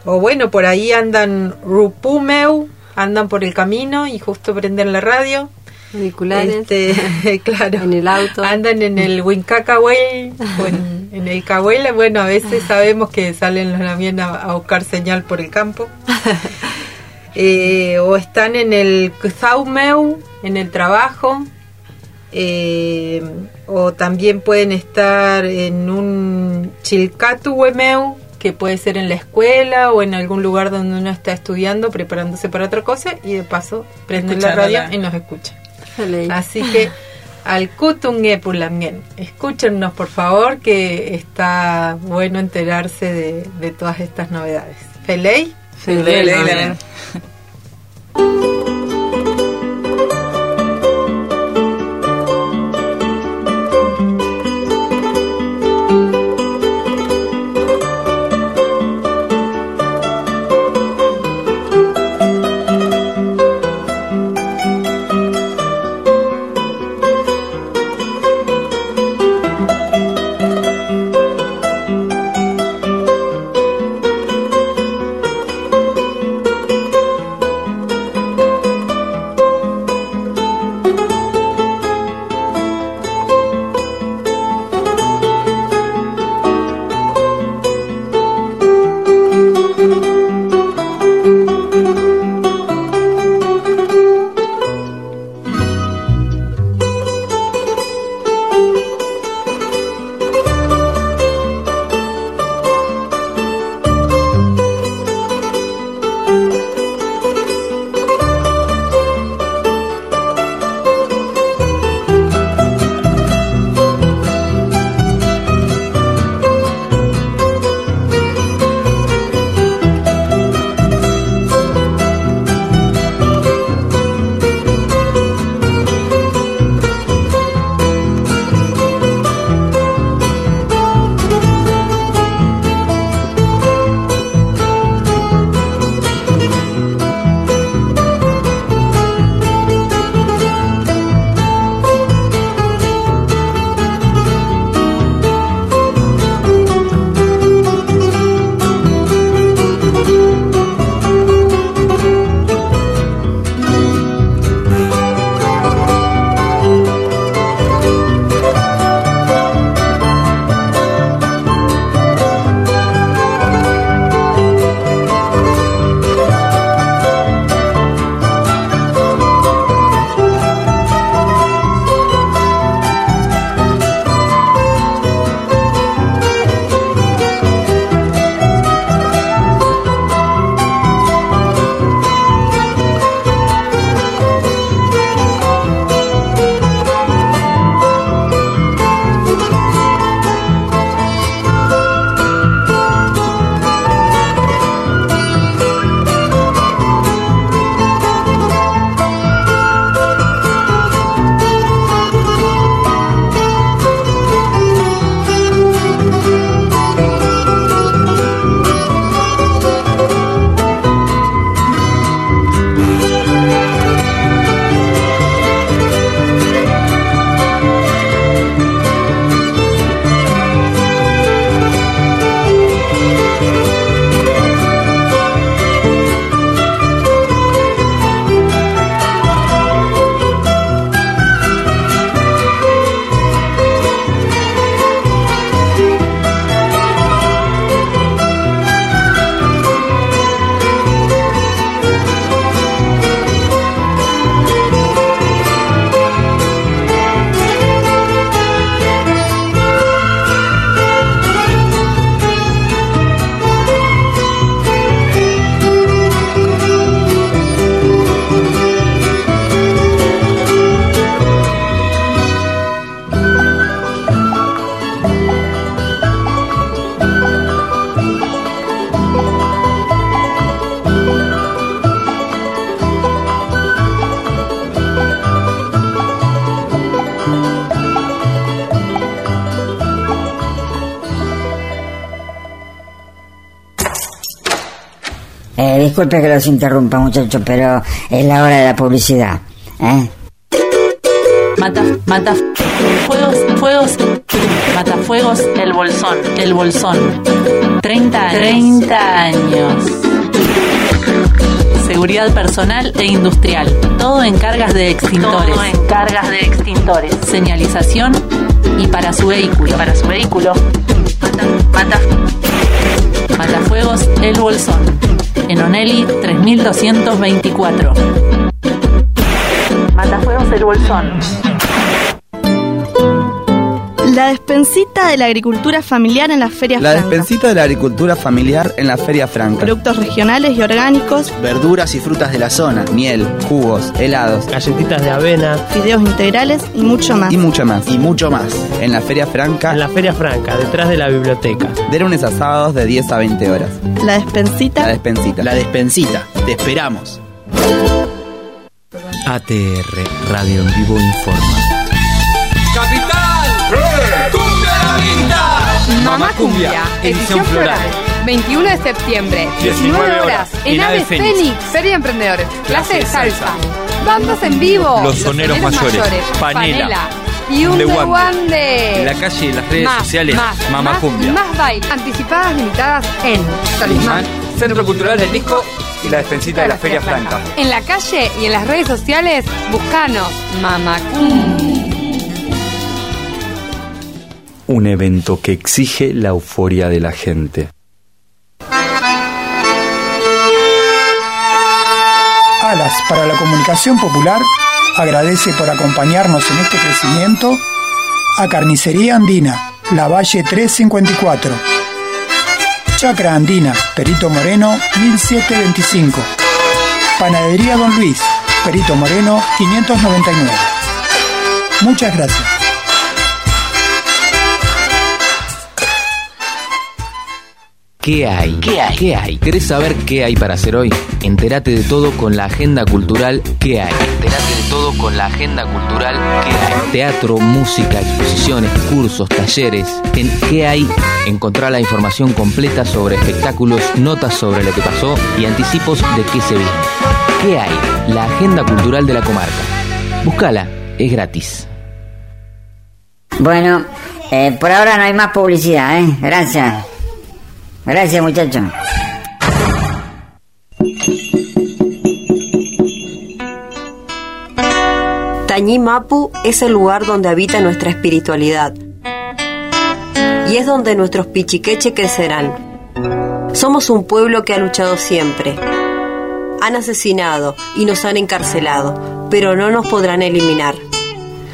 o bueno, por ahí andan Rupumeu, andan por el camino y justo prenden la radio. Este, claro. En el auto. Andan en el Wincacahuel o en, el Cahuela. Bueno, a veces sabemos que salen los también a, buscar señal por el campo. Eh, o están en el Zaumeu, en el trabajo. Eh, o también pueden estar en un Chilcatuemeu, que puede ser en la escuela o en algún lugar donde uno está estudiando, preparándose para otra cosa, y de paso prenden la radio y nos escucha. Así que al Kutungepulamien, escúchenos por favor que está bueno enterarse de, de todas estas novedades. ¿Feley? Feley. Disculpe que los interrumpa, muchachos, pero es la hora de la publicidad. ¿eh? Mata, mata, fuegos, fuegos, matafuegos, el bolsón, el bolsón. 30 años. 30 años. Seguridad personal e industrial. Todo en cargas de extintores. Todo en cargas de extintores. Señalización y para su vehículo. para su vehículo. Mata, mata. Matafuegos El Bolsón. En Oneli 3224. Matafuegos El Bolsón. La despensita de la agricultura familiar en la Feria La Franca. despensita de la agricultura familiar en la Feria Franca. Productos regionales y orgánicos, Verduras y frutas de la zona, miel, jugos, helados, Galletitas de avena. fideos integrales y mucho más. y mucho más. Y mucho más. En la Feria Franca, En la Feria Franca, detrás de la biblioteca. de lunes a sábados de 10 a 20 horas. La despensita La despensita. La despensita. Te esperamos. ATR Radio en Vivo informa. ¡Cumbia la vinta! Mamá Cumbia, edición floral. 21 de septiembre, 19 horas, en Ave Fénix, Feria de Emprendedores, clase de salsa, bandas en vivo, Los Soneros Mayores, Panela, y un De. Wande. En la calle y en las redes Más, sociales, más, Mamá más, Cumbia. Más baile, anticipadas limitadas en Talismán. Centro Cultural del Disco y la despensita de la Feria Franca. En la calle y en las redes sociales, buscanos Mamá Cumbia. Un evento que exige la euforia de la gente. Alas para la Comunicación Popular agradece por acompañarnos en este crecimiento a Carnicería Andina, La Valle 354. Chacra Andina, Perito Moreno, 1725. Panadería Don Luis, Perito Moreno, 599. Muchas gracias. ¿Qué hay? ¿Qué hay? ¿Qué hay? ¿Querés saber qué hay para hacer hoy? Entérate de todo con la agenda cultural ¿Qué hay? Entérate de todo con la agenda cultural ¿Qué hay? Teatro, música, exposiciones, cursos, talleres. En ¿Qué hay? Encontrá la información completa sobre espectáculos, notas sobre lo que pasó y anticipos de qué se viene. ¿Qué hay? La agenda cultural de la comarca. Búscala, es gratis. Bueno, eh, por ahora no hay más publicidad, ¿eh? Gracias. Gracias, muchachos. Tañí Mapu es el lugar donde habita nuestra espiritualidad. Y es donde nuestros pichiqueche crecerán. Somos un pueblo que ha luchado siempre. Han asesinado y nos han encarcelado, pero no nos podrán eliminar.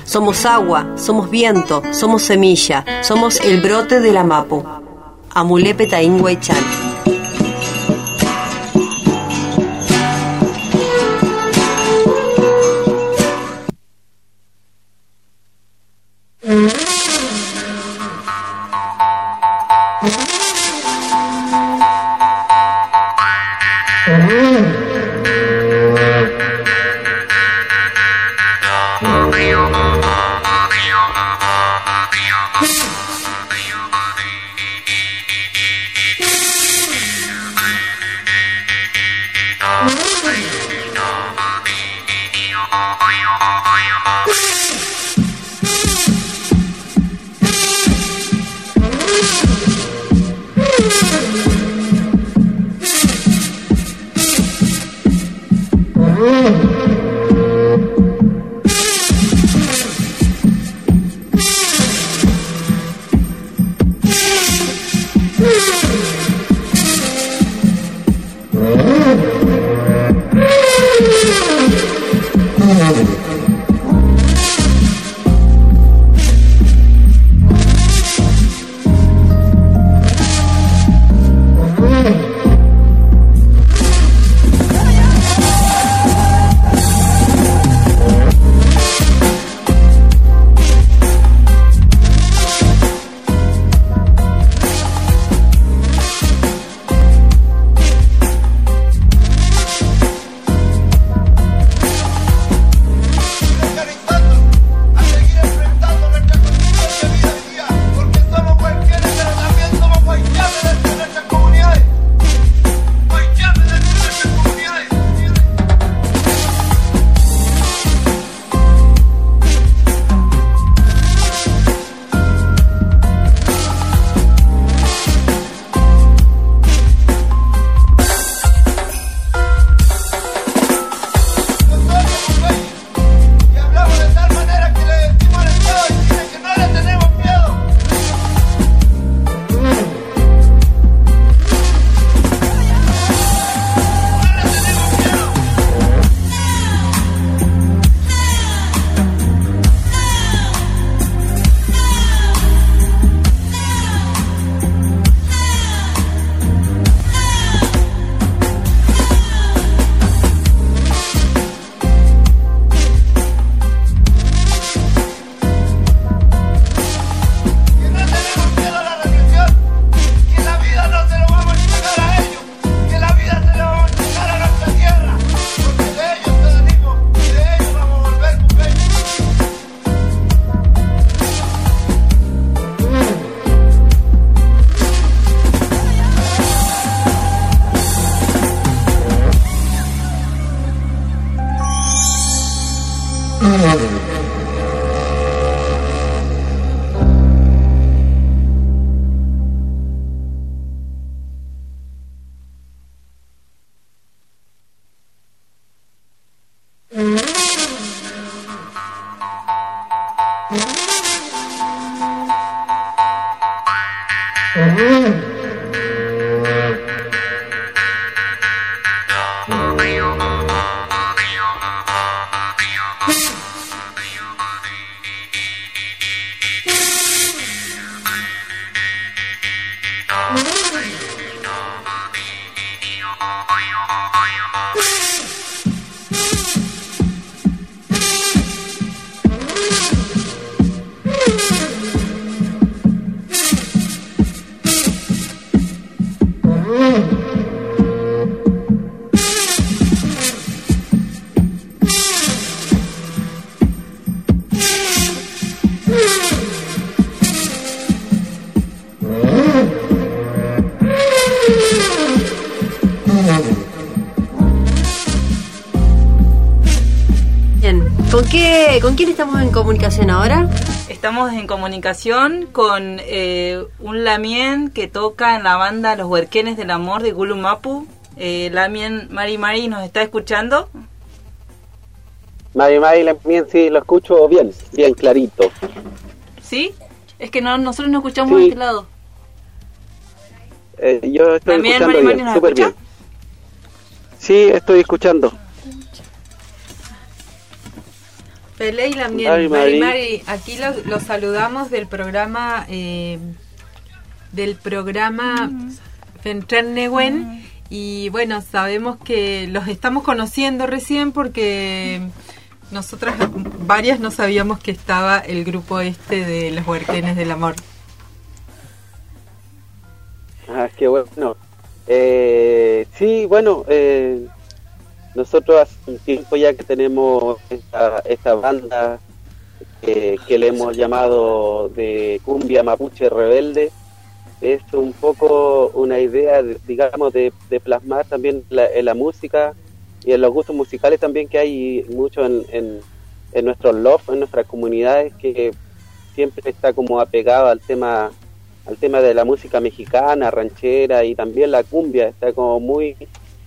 Somos agua, somos viento, somos semilla, somos el brote de la Mapu. a Mulepe Taín en comunicación con eh, un Lamien que toca en la banda Los Huerquenes del Amor de Gulumapu. Eh, Lamien Mari Mari, ¿nos está escuchando? Mari Mari Lamien, sí, lo escucho bien, bien clarito. ¿Sí? Es que no, nosotros no escuchamos de este lado. Eh, yo estoy escuchando bien, súper bien. Sí, estoy escuchando. Pele y la miel. Mari, Mari, aquí los saludamos del programa eh, del programa Fentren y bueno, sabemos que los estamos conociendo recién porque nosotras varias no sabíamos que estaba el grupo este de los huerquenes del amor. Ah, qué bueno. Eh, sí, bueno, eh, nosotros hace un tiempo ya que tenemos esta, banda que, le hemos llamado de cumbia mapuche rebelde. Es un poco una idea, digamos, de, plasmar también la, en la música y en los gustos musicales también que hay mucho en, en, en nuestros en nuestras comunidades, que siempre está como apegado al tema al tema de la música mexicana, ranchera y también la cumbia, está como muy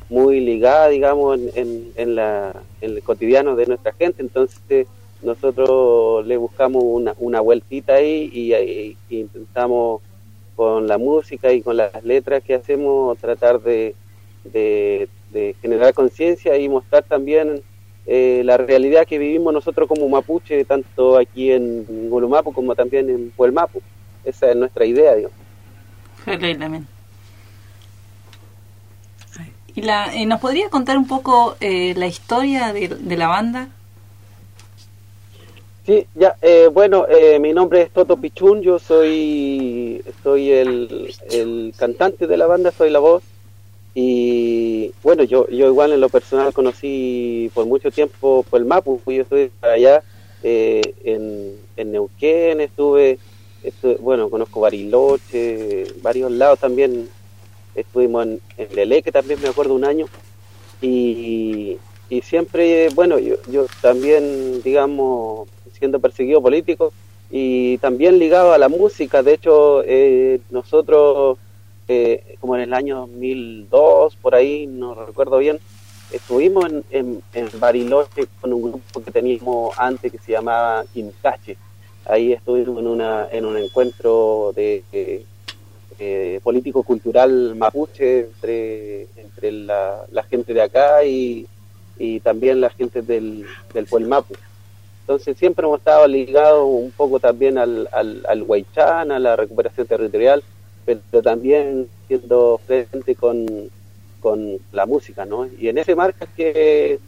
muy ligada, digamos, en, en, la, en el cotidiano de nuestra gente. Entonces, nosotros le buscamos una, una vueltita ahí y, intentamos con la música y con las letras que hacemos tratar de, de, generar conciencia y mostrar también eh, la realidad que vivimos nosotros como mapuche, tanto aquí en Gulumapu como también en Puelmapu. Esa es nuestra idea, digamos. ¿Y la, eh, nos podría contar un poco eh, la historia de, la banda? Sí, ya, eh, bueno, mi nombre es Toto Pichun, yo soy, soy el, cantante de la banda, soy la voz. Y bueno, yo, yo igual en lo personal conocí por mucho tiempo por el Mapu, yo estuve allá en, en Neuquén, estuve, estuve, bueno, conozco Bariloche, varios lados también estuvimos en, en Leleque también, me acuerdo, un año, y, y siempre, bueno, yo, yo también, digamos, siendo perseguido político y también ligado a la música, de hecho, eh, nosotros, eh, como en el año 2002, por ahí, no recuerdo bien, estuvimos en, en, Bariloche con un grupo que teníamos antes que se llamaba Quincache. Ahí estuvimos en, una, en un encuentro de, eh, político-cultural mapuche entre, entre la, gente de acá y, y también la gente del, del Puelmapu. Entonces siempre hemos estado ligados un poco también al, al, al Huaychán, a la recuperación territorial, pero también siendo frente con, con la música, ¿no? Y en ese marco que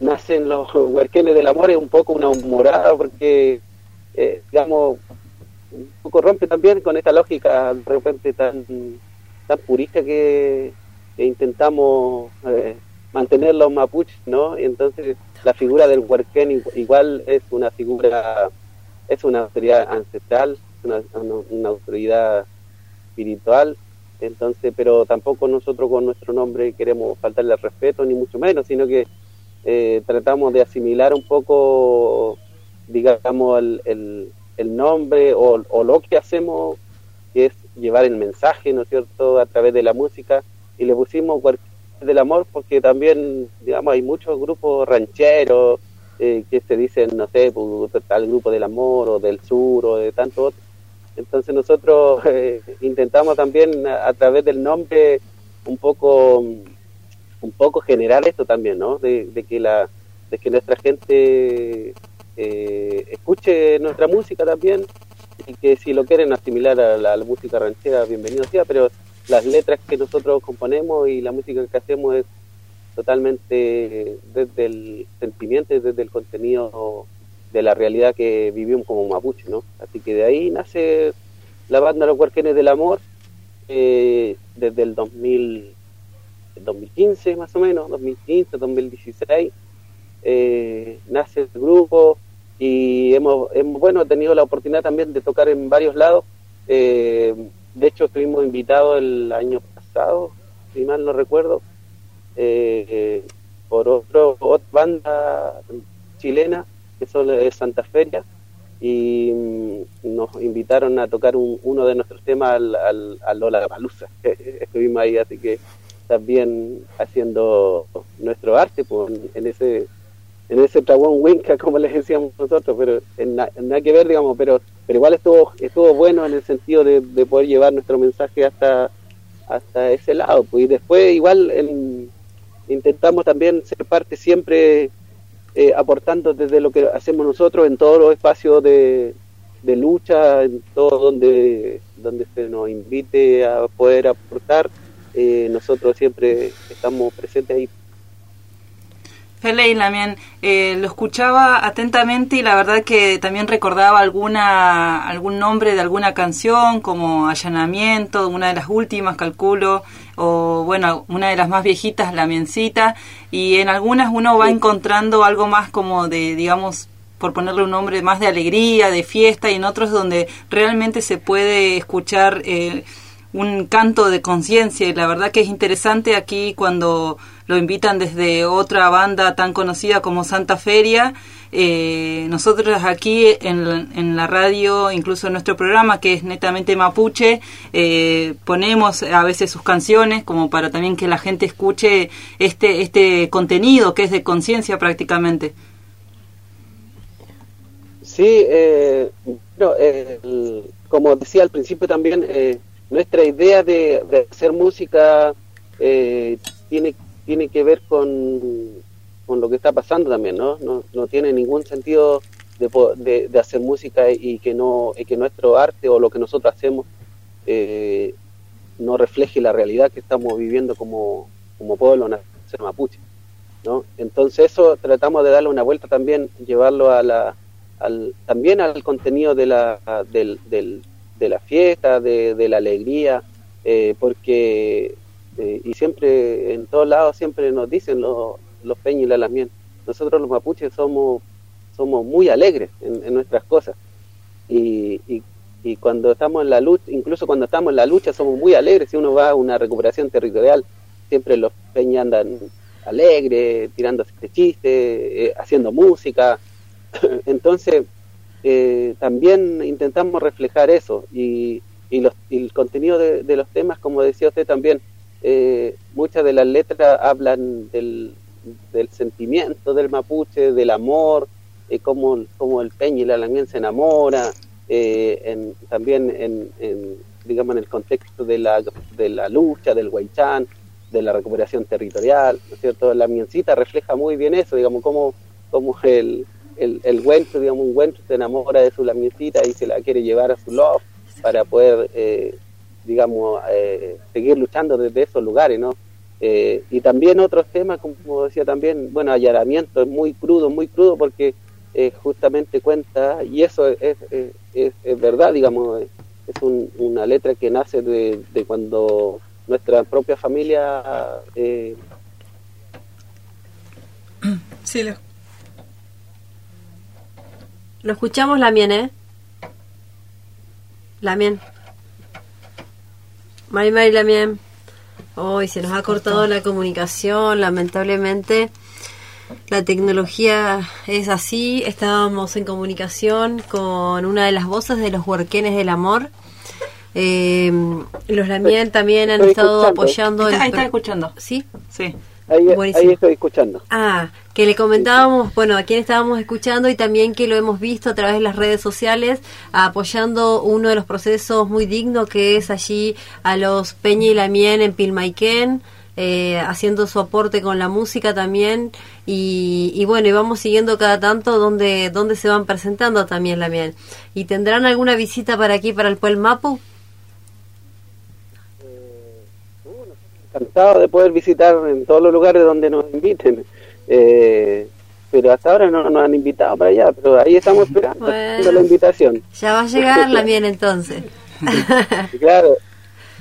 nacen los huerquenes del amor es un poco una humorada porque, eh, digamos, un poco rompe también con esta lógica de repente tan, tan purista que, intentamos eh, mantener los mapuches, ¿no? Y entonces la figura del huarquén igual es una figura, es una autoridad ancestral, una, una, autoridad espiritual, entonces, pero tampoco nosotros con nuestro nombre queremos faltarle al respeto, ni mucho menos, sino que eh, tratamos de asimilar un poco, digamos, el, el, nombre o, o, lo que hacemos, es llevar el mensaje, ¿no es cierto?, a través de la música, y le pusimos del amor porque también, digamos, hay muchos grupos rancheros eh, que se dicen, no sé, pues, tal grupo del amor o del sur o de tanto otro. Entonces nosotros eh, intentamos también a, través del nombre un poco un poco generar esto también, ¿no? De, que la de que nuestra gente eh, escuche nuestra música también y que si lo quieren asimilar a la, música ranchera, bienvenido sea, pero las letras que nosotros componemos y la música que hacemos es totalmente desde el sentimiento y desde el contenido de la realidad que vivimos como mapuche, ¿no? Así que de ahí nace la banda Los Huarquenes del Amor eh, desde el 2000 2015 más o menos, 2015, 2016, eh, nace el grupo y hemos, hemos, bueno, tenido la oportunidad también de tocar en varios lados. Eh, de hecho, estuvimos invitados el año pasado, si mal no recuerdo, eh, por otro, otra banda chilena, que es Santa Feria, y mm, nos invitaron a tocar uno de nuestros temas al Lola Palusa. Estuvimos ahí, así que también haciendo nuestro arte pues, en ese en ese trabón winca como les decíamos nosotros pero en, nada que ver digamos pero pero igual estuvo estuvo bueno en el sentido de, poder llevar nuestro mensaje hasta hasta ese lado pues y después igual intentamos también ser parte siempre eh, aportando desde lo que hacemos nosotros en todos los espacios de, de lucha en todo donde donde se nos invite a poder aportar eh, nosotros siempre estamos presentes ahí. Fele Lamien, eh, lo escuchaba atentamente y la verdad que también recordaba alguna algún nombre de alguna canción como Allanamiento, una de las últimas calculo, o bueno, una de las más viejitas, La Miencita, y en algunas uno va encontrando algo más como de, digamos, por ponerle un nombre más de alegría, de fiesta, y en otros donde realmente se puede escuchar... Eh, un canto de conciencia y la verdad que es interesante aquí cuando lo invitan desde otra banda tan conocida como Santa Feria. Eh, nosotros aquí en, en, la radio, incluso en nuestro programa que es netamente mapuche, eh, ponemos a veces sus canciones como para también que la gente escuche este, este contenido que es de conciencia prácticamente. Sí, eh, como decía al principio también, eh, nuestra idea de, hacer música eh, tiene, tiene que ver con, con, lo que está pasando también, ¿no? No, no tiene ningún sentido de, de, hacer música y que, no, y que nuestro arte o lo que nosotros hacemos eh, no refleje la realidad que estamos viviendo como, como pueblo nacer mapuche. ¿no? Entonces eso tratamos de darle una vuelta también, llevarlo a la, al, también al contenido de la, del, del, de la fiesta, de, la alegría, eh, porque, eh, y siempre, en todos lados, siempre nos dicen los, los peños y la lamien, nosotros los mapuches somos, somos muy alegres en, nuestras cosas. Y, y, cuando estamos en la lucha, incluso cuando estamos en la lucha, somos muy alegres. Si uno va a una recuperación territorial, siempre los peñas andan alegres, tirándose chistes, eh, haciendo música. Entonces, eh, también intentamos reflejar eso y, y, los, el contenido de, los temas, como decía usted también, eh, muchas de las letras hablan del, del sentimiento del mapuche, del amor, eh, como el peña y la lamien se enamora, eh, en, también en, digamos, en el contexto de la, de la lucha, del huaychán, de la recuperación territorial, ¿no es cierto? La miencita refleja muy bien eso, digamos, como, como el, el, el digamos, un se enamora de su lamiecita y se la quiere llevar a su love para poder, eh, digamos, eh, seguir luchando desde esos lugares, ¿no? Eh, y también otros temas, como decía también, bueno, allanamiento es muy crudo, muy crudo porque justamente cuenta, y eso es, es, es, verdad, digamos, es una letra que nace de, de cuando nuestra propia familia... sí, lo escuchamos, Lamien, ¿eh? Lamien. Mari Mari Lamien. Hoy se nos ha cortado la comunicación, lamentablemente. La tecnología es así. Estábamos en comunicación con una de las voces de los huerquenes del amor. Eh, los Lamien también han Estoy estado escuchando. apoyando. Ahí el está escuchando. ¿Sí? Sí. Ahí, estoy escuchando. Ah, que le comentábamos, bueno, a quién estábamos escuchando y también que lo hemos visto a través de las redes sociales, apoyando uno de los procesos muy dignos que es allí a los Peña y Lamien en Pilmaiquén, eh, haciendo su aporte con la música también y, y bueno, y vamos siguiendo cada tanto donde, donde se van presentando también Lamien. ¿Y tendrán alguna visita para aquí, para el Pueblo Mapu? Encantado de poder visitar en todos los lugares donde nos inviten. Eh, pero hasta ahora no nos han invitado para allá, pero ahí estamos esperando Bueno. la invitación. Ya va a llegar Lamien entonces. Y Claro.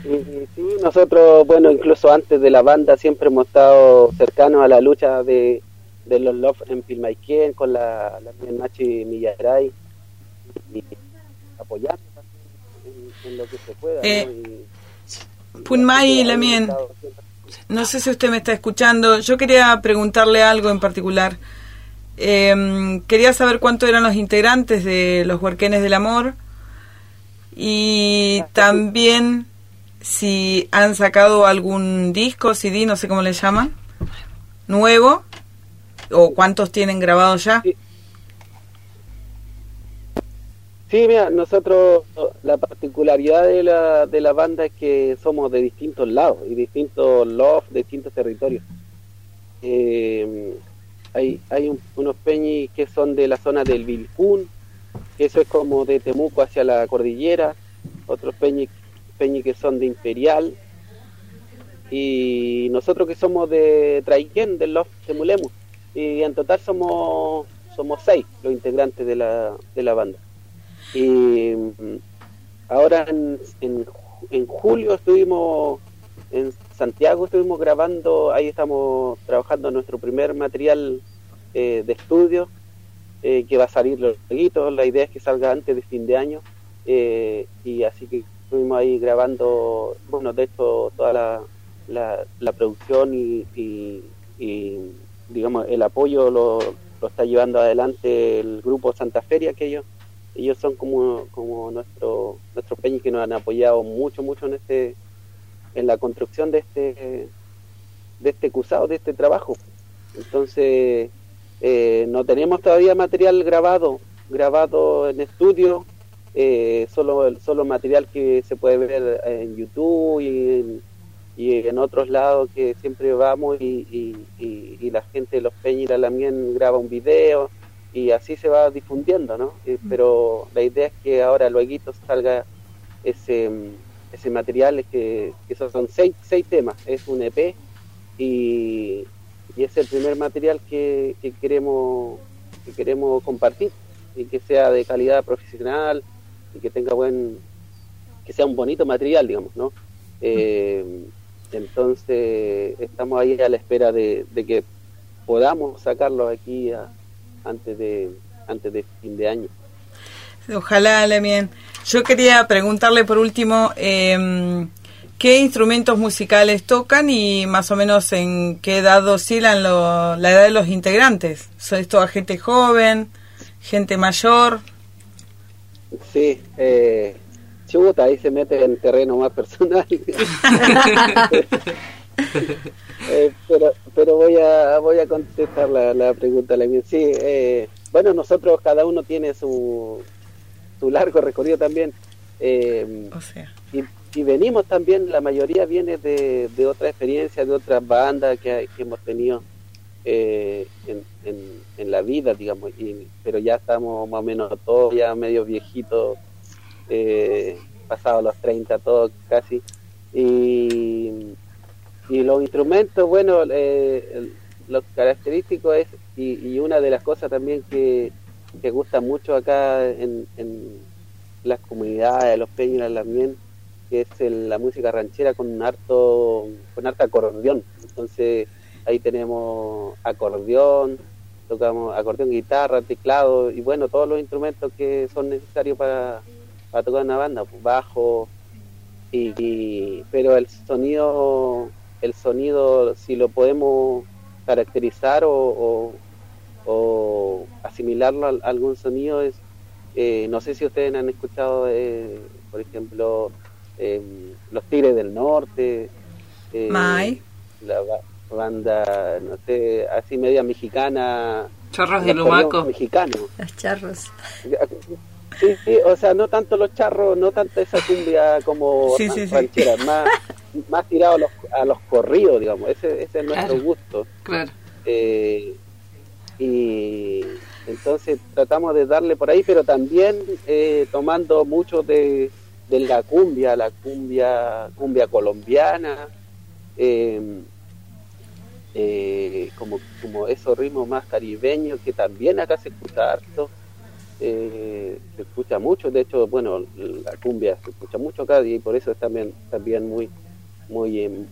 Y, y sí, nosotros, bueno, incluso antes de la banda siempre hemos estado cercanos a la lucha de, de los Love en Pilmaiquén con la, la Machi Millaray y apoyando también en, en lo que se pueda. Eh, ¿no? Y- Punmay Lamien, no sé si usted me está escuchando. Yo quería preguntarle algo en particular. Eh, quería saber cuánto eran los integrantes de los Huerquenes del Amor y también si han sacado algún disco, CD, no sé cómo le llaman, nuevo o cuántos tienen grabados ya. Mira, nosotros, la particularidad de la, de la banda es que somos de distintos lados y distintos de distintos territorios. Eh, hay hay un- unos peñis que son de la zona del Vilcún, que eso es como de Temuco hacia la cordillera, otros peñis, peñis que son de Imperial, y nosotros que somos de Traiquén, del Love Temulemu, y en total somos somos seis los integrantes de la, de la banda. Y mm, ahora en, en, ju- en julio estuvimos en Santiago, estuvimos grabando, ahí estamos trabajando nuestro primer material eh, de estudio, eh, que va a salir los jueguitos, la idea es que salga antes de fin de año, eh, y así que estuvimos ahí grabando, bueno, de hecho toda la, la, la producción y, y- y, digamos el apoyo lo, lo está llevando adelante el grupo Santa Feria, que ellos ellos son como, como nuestro nuestros peñas que nos han apoyado mucho mucho en este en la construcción de este de este cruzado de este trabajo. Entonces eh, no tenemos todavía material grabado grabado en estudio eh, solo solo material que se puede ver en YouTube y en, y en otros lados que siempre vamos y, y, y- la gente los Peña y la Lamien graba un video y así se va difundiendo, ¿no? Eh, pero la idea es que ahora luego salga ese, mm, ese material, es que, que esos son seis, seis temas, es un EP y, y es el primer material que, que queremos que queremos compartir y que sea de calidad profesional y que tenga buen que sea un bonito material digamos no Eh, entonces estamos ahí a la espera de, de que podamos sacarlo aquí a- antes de antes de fin de año Ojalá, Lemien. Yo quería preguntarle por último eh, qué instrumentos musicales tocan y más o menos en qué edad oscilan lo- la edad de los integrantes. ¿Son toda gente joven, gente mayor? Sí, eh, chuta, ahí se mete en terreno más personal. Eh, pero pero voy a voy a contestar la, la pregunta. Mía. Sí, eh, bueno, nosotros cada uno tiene su, su largo recorrido también. Eh, O sea, y, y venimos también, la mayoría viene de, de otra experiencia, de otras bandas que, que hemos tenido eh, en, en, en la vida, digamos, y, pero ya estamos más o menos todos ya medio viejitos, eh, pasados los 30 todos casi, y, y los instrumentos, bueno, eh, el- lo característico es, y, y una de las cosas también que, que gusta mucho acá en, en las comunidades, los peñas, las mien, que es el- la música ranchera con harto, con harta acordeón. Entonces ahí tenemos acordeón, tocamos acordeón, guitarra, teclado y bueno, todos los instrumentos que son necesarios para, para tocar una banda, pues, bajo, y- pero el sonido, el sonido, si lo podemos caracterizar o, o- o asimilarlo a, algún sonido es, eh, no sé si ustedes han escuchado, eh, por ejemplo, em, Los Tigres del Norte, eh, la banda, no sé, así media mexicana. Charros de Lumaco. Mexicano. Los charros. Sí, sí, o sea, no tanto los charros, no tanto esa cumbia como ranchera, más, más tirado a los, a los corridos, digamos, ese, ese es nuestro gusto. Claro. Eh, y entonces tratamos de darle por ahí, pero también eh, tomando mucho de, de, la cumbia, la cumbia, cumbia colombiana, em, eh, como, como esos ritmos más caribeños que también acá se escucha harto. Eh, se escucha mucho, de hecho, bueno, la cumbia se escucha mucho acá y por eso es también, también muy, muy en,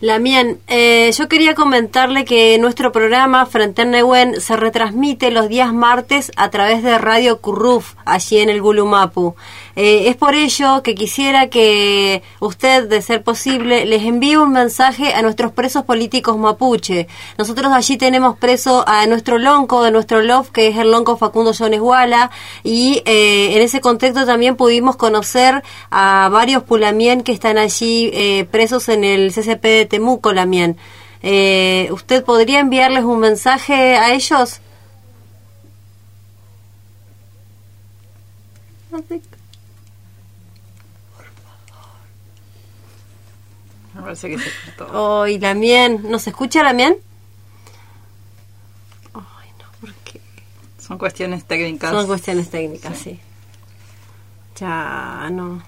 Lamien, eh, yo quería comentarle que nuestro programa Frente Neuwen se retransmite los días martes a través de Radio Curruf, allí en el Gulumapu. Eh, es por ello que quisiera que usted, de ser posible, les envíe un mensaje a nuestros presos políticos mapuche. Nosotros allí tenemos preso a nuestro lonco, de nuestro LOF, que es el lonco Facundo Jones Guala, y eh, en ese contexto también pudimos conocer a varios pulamien que están allí eh, presos en el CCP de Temuco, Lamien. Eh, ¿Usted podría enviarles un mensaje a ellos? Parece que se cortó. Oh, y Lamien, ¿nos escucha Lamien? Ay, no, ¿por qué? Son cuestiones técnicas. Son cuestiones técnicas, sí. Ya, no.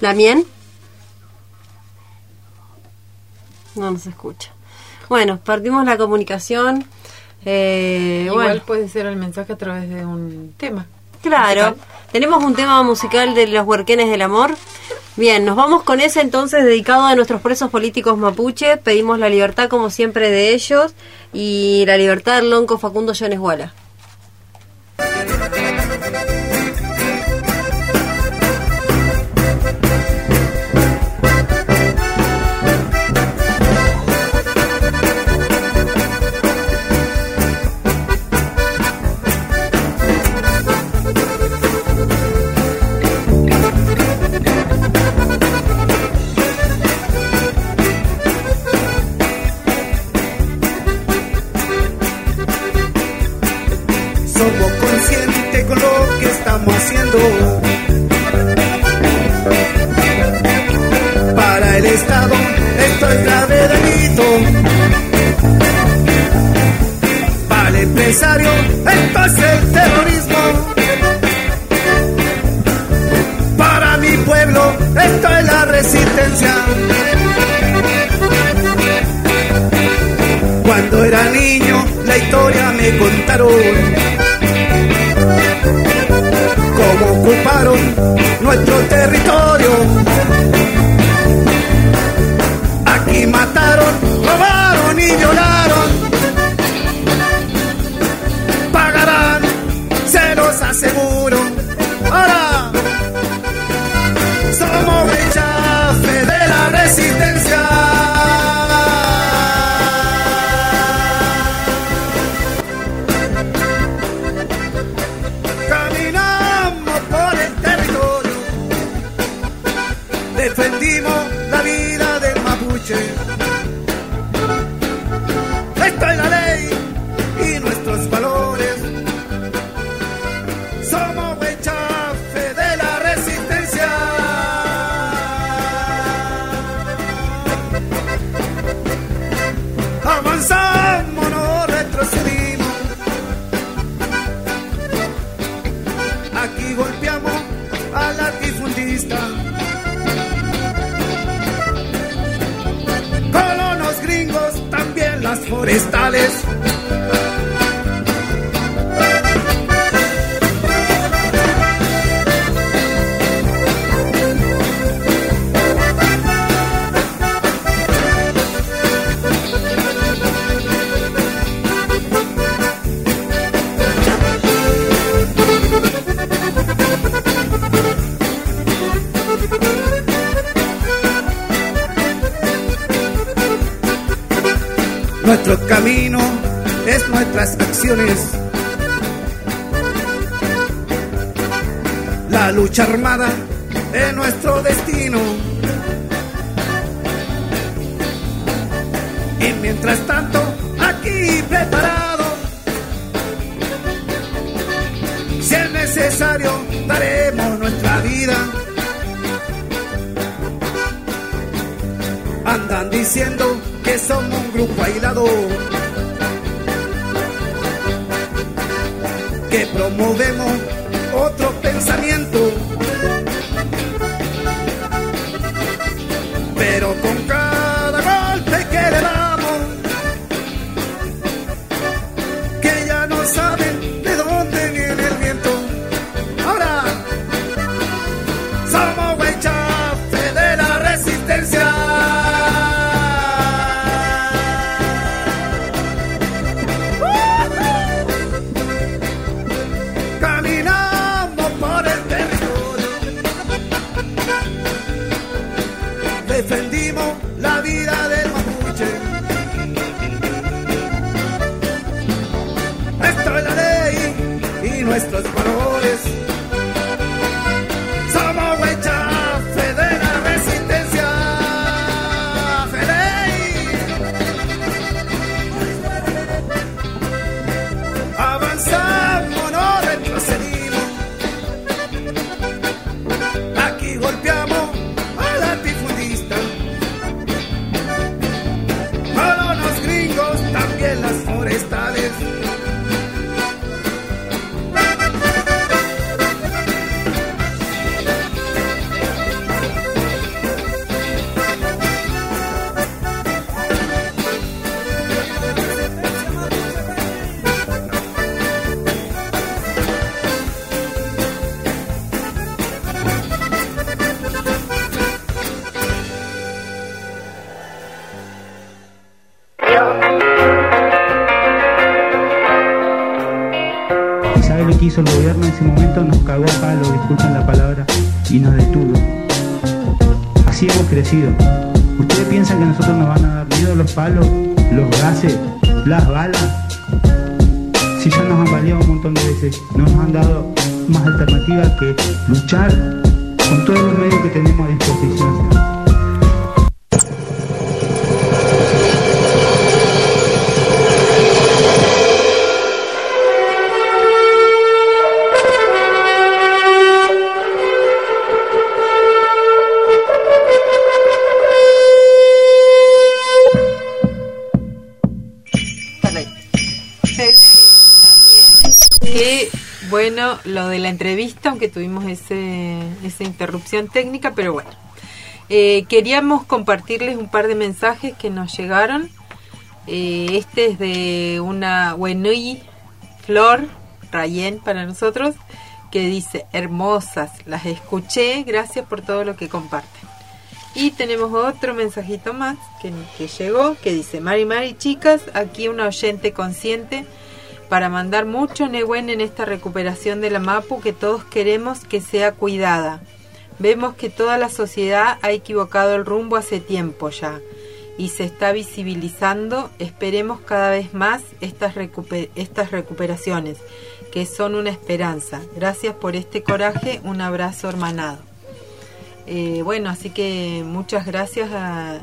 ¿Lamien? No nos escucha. Bueno, perdimos la comunicación. Eh, Igual bueno. puede ser el mensaje a través de un tema. Claro, musical. Tenemos un tema musical de los huerquenes del amor. Bien, nos vamos con ese entonces dedicado a nuestros presos políticos mapuche. Pedimos la libertad como siempre de ellos y la libertad del lonco Facundo Jones Guala. Andan diciendo que somos un grupo aislado, que promovemos otro pensamiento. Ese momento? Nos cagó a palo, disculpen la palabra, y nos detuvo. Así hemos crecido. ¿Ustedes piensan que nosotros nos van a dar miedo los palos, los gases, las balas? Si ya nos han valido un montón de veces, no nos han dado más alternativa que luchar con todos los medios que tenemos a disposición. Lo de la entrevista, aunque tuvimos ese, esa interrupción técnica, pero bueno. Eh, queríamos compartirles un par de mensajes que nos llegaron. Eh, este es de una Wenui Flor Rayen para nosotros, que dice, hermosas, las escuché, gracias por todo lo que comparten. Y tenemos otro mensajito más que, que llegó, que dice, Mari Mari, chicas, aquí una oyente consciente para mandar mucho Nehuen en esta recuperación de la MAPU que todos queremos que sea cuidada. Vemos que toda la sociedad ha equivocado el rumbo hace tiempo ya y se está visibilizando. Esperemos cada vez más estas, recuper estas recuperaciones, que son una esperanza. Gracias por este coraje, un abrazo hermanado. Eh, bueno, así que muchas gracias a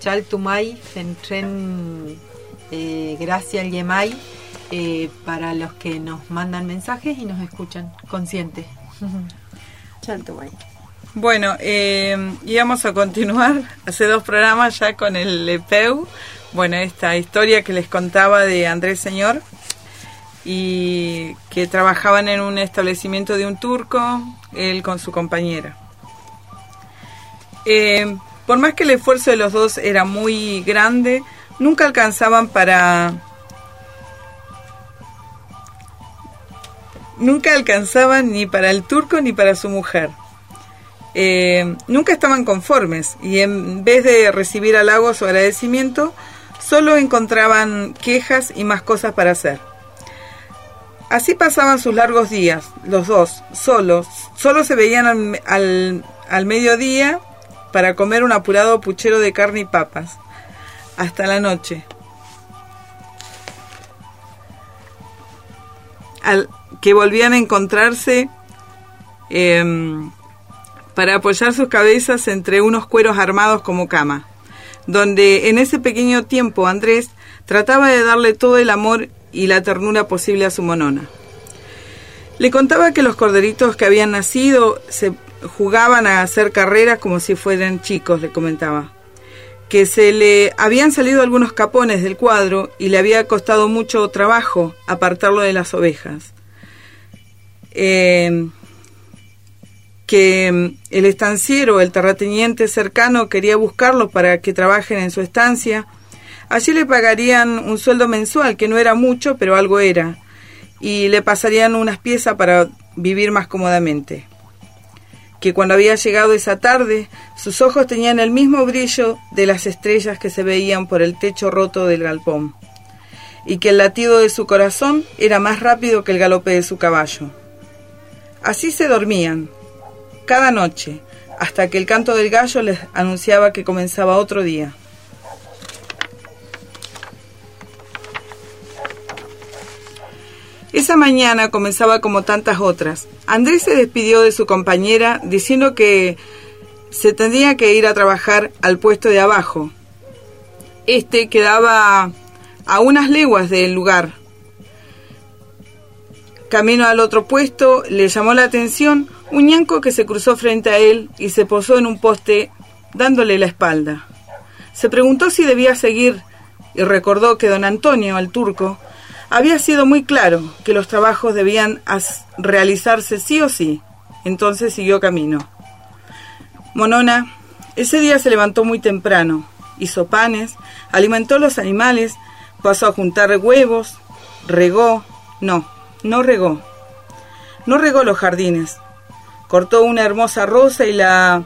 Chaltumay, Fentren, eh, Gracia Yemay, eh, para los que nos mandan mensajes y nos escuchan conscientes. Bueno, eh, íbamos a continuar hace dos programas ya con el EPEU. Bueno, esta historia que les contaba de Andrés Señor y que trabajaban en un establecimiento de un turco, él con su compañera. Eh, por más que el esfuerzo de los dos era muy grande, nunca alcanzaban para... nunca alcanzaban ni para el turco ni para su mujer. Eh, nunca estaban conformes y en vez de recibir halagos o agradecimiento, solo encontraban quejas y más cosas para hacer. Así pasaban sus largos días, los dos, solos. Solo se veían al, al, al mediodía para comer un apurado puchero de carne y papas, hasta la noche. Al, que volvían a encontrarse em, para apoyar sus cabezas entre unos cueros armados como cama, donde en ese pequeño tiempo Andrés trataba de darle todo el amor y la ternura posible a su monona. Le contaba que los corderitos que habían nacido se jugaban a hacer carreras como si fueran chicos, le comentaba. Que se le habían salido algunos capones del cuadro y le había costado mucho trabajo apartarlo de las ovejas. Eh, que mm, el estanciero, el terrateniente cercano, quería buscarlos para que trabajen en su estancia. Allí le pagarían un sueldo mensual, que no era mucho, pero algo era, y le pasarían unas piezas para vivir más cómodamente. Que cuando había llegado esa tarde, sus ojos tenían el mismo brillo de las estrellas que se veían por el techo roto del galpón, y que el latido de su corazón era más rápido que el galope de su caballo. Así se dormían, cada noche, hasta que el canto del gallo les anunciaba que comenzaba otro día. Esa mañana comenzaba como tantas otras. Andrés se despidió de su compañera diciendo que se tendría que ir a trabajar al puesto de abajo. Este quedaba a unas leguas del lugar. Camino al otro puesto, le llamó la atención un ñanco que se cruzó frente a él y se posó en un poste dándole la espalda. Se preguntó si debía seguir y recordó que don Antonio, el turco, había sido muy claro que los trabajos debían realizarse sí o sí. Entonces siguió camino. Monona, ese día se levantó muy temprano, hizo panes, alimentó los animales, pasó a juntar huevos, regó, no, no regó. No regó los jardines, cortó una hermosa rosa y la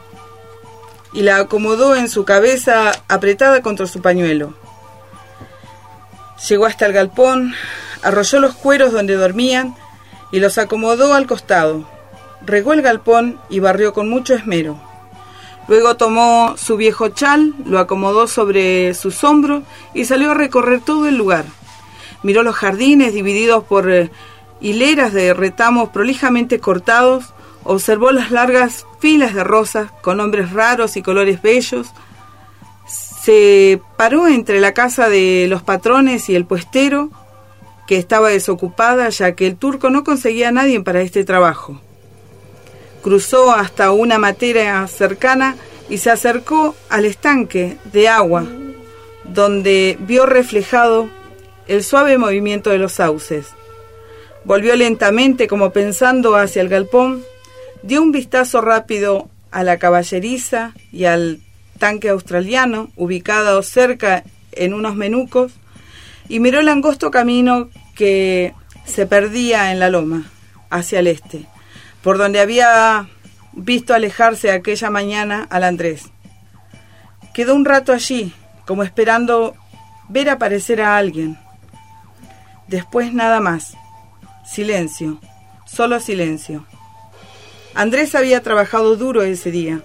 y la acomodó en su cabeza apretada contra su pañuelo. Llegó hasta el galpón, arrolló los cueros donde dormían y los acomodó al costado. Regó el galpón y barrió con mucho esmero. Luego tomó su viejo chal, lo acomodó sobre sus hombros y salió a recorrer todo el lugar. Miró los jardines divididos por eh, hileras de retamos prolijamente cortados Observó las largas filas de rosas con nombres raros y colores bellos. Se paró entre la casa de los patrones y el puestero, que estaba desocupada ya que el turco no conseguía a nadie para este trabajo. Cruzó hasta una matera cercana y se acercó al estanque de agua, donde vio reflejado el suave movimiento de los sauces. Volvió lentamente como pensando hacia el galpón dio un vistazo rápido a la caballeriza y al tanque australiano, ubicado cerca en unos menucos, y miró el angosto camino que se perdía en la loma, hacia el este, por donde había visto alejarse aquella mañana al Andrés. Quedó un rato allí, como esperando ver aparecer a alguien. Después nada más. Silencio, solo silencio. Andrés había trabajado duro ese día,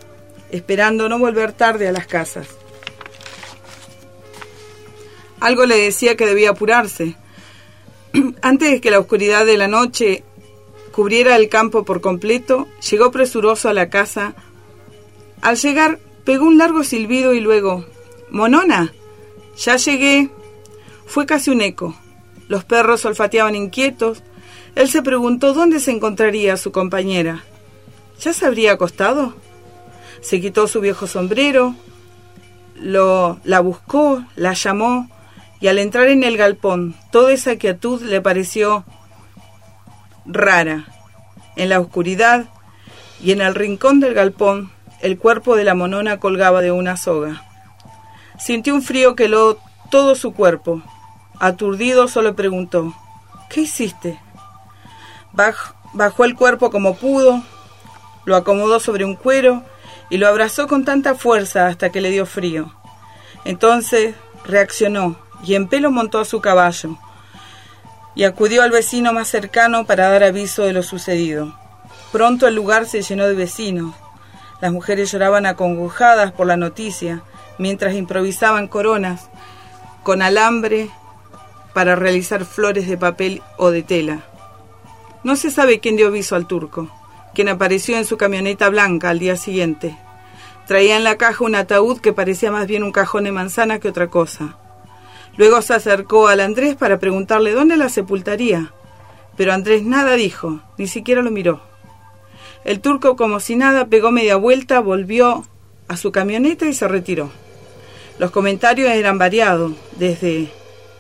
esperando no volver tarde a las casas. Algo le decía que debía apurarse. Antes de que la oscuridad de la noche cubriera el campo por completo, llegó presuroso a la casa. Al llegar, pegó un largo silbido y luego, Monona, ya llegué. Fue casi un eco. Los perros olfateaban inquietos. Él se preguntó dónde se encontraría su compañera. ¿Ya se habría acostado? Se quitó su viejo sombrero, lo, la buscó, la llamó, y al entrar en el galpón, toda esa quietud le pareció rara. En la oscuridad y en el rincón del galpón, el cuerpo de la monona colgaba de una soga. Sintió un frío que heló todo su cuerpo. Aturdido solo preguntó, ¿qué hiciste? Bajó el cuerpo como pudo, lo acomodó sobre un cuero y lo abrazó con tanta fuerza hasta que le dio frío. Entonces reaccionó y en pelo montó a su caballo y acudió al vecino más cercano para dar aviso de lo sucedido. Pronto el lugar se llenó de vecinos. Las mujeres lloraban acongojadas por la noticia, mientras improvisaban coronas con alambre para realizar flores de papel o de tela. No se sabe quién dio aviso al turco, quien apareció en su camioneta blanca al día siguiente. Traía en la caja un ataúd que parecía más bien un cajón de manzana que otra cosa. Luego se acercó al Andrés para preguntarle dónde la sepultaría, pero Andrés nada dijo, ni siquiera lo miró. El turco, como si nada, pegó media vuelta, volvió a su camioneta y se retiró. Los comentarios eran variados, desde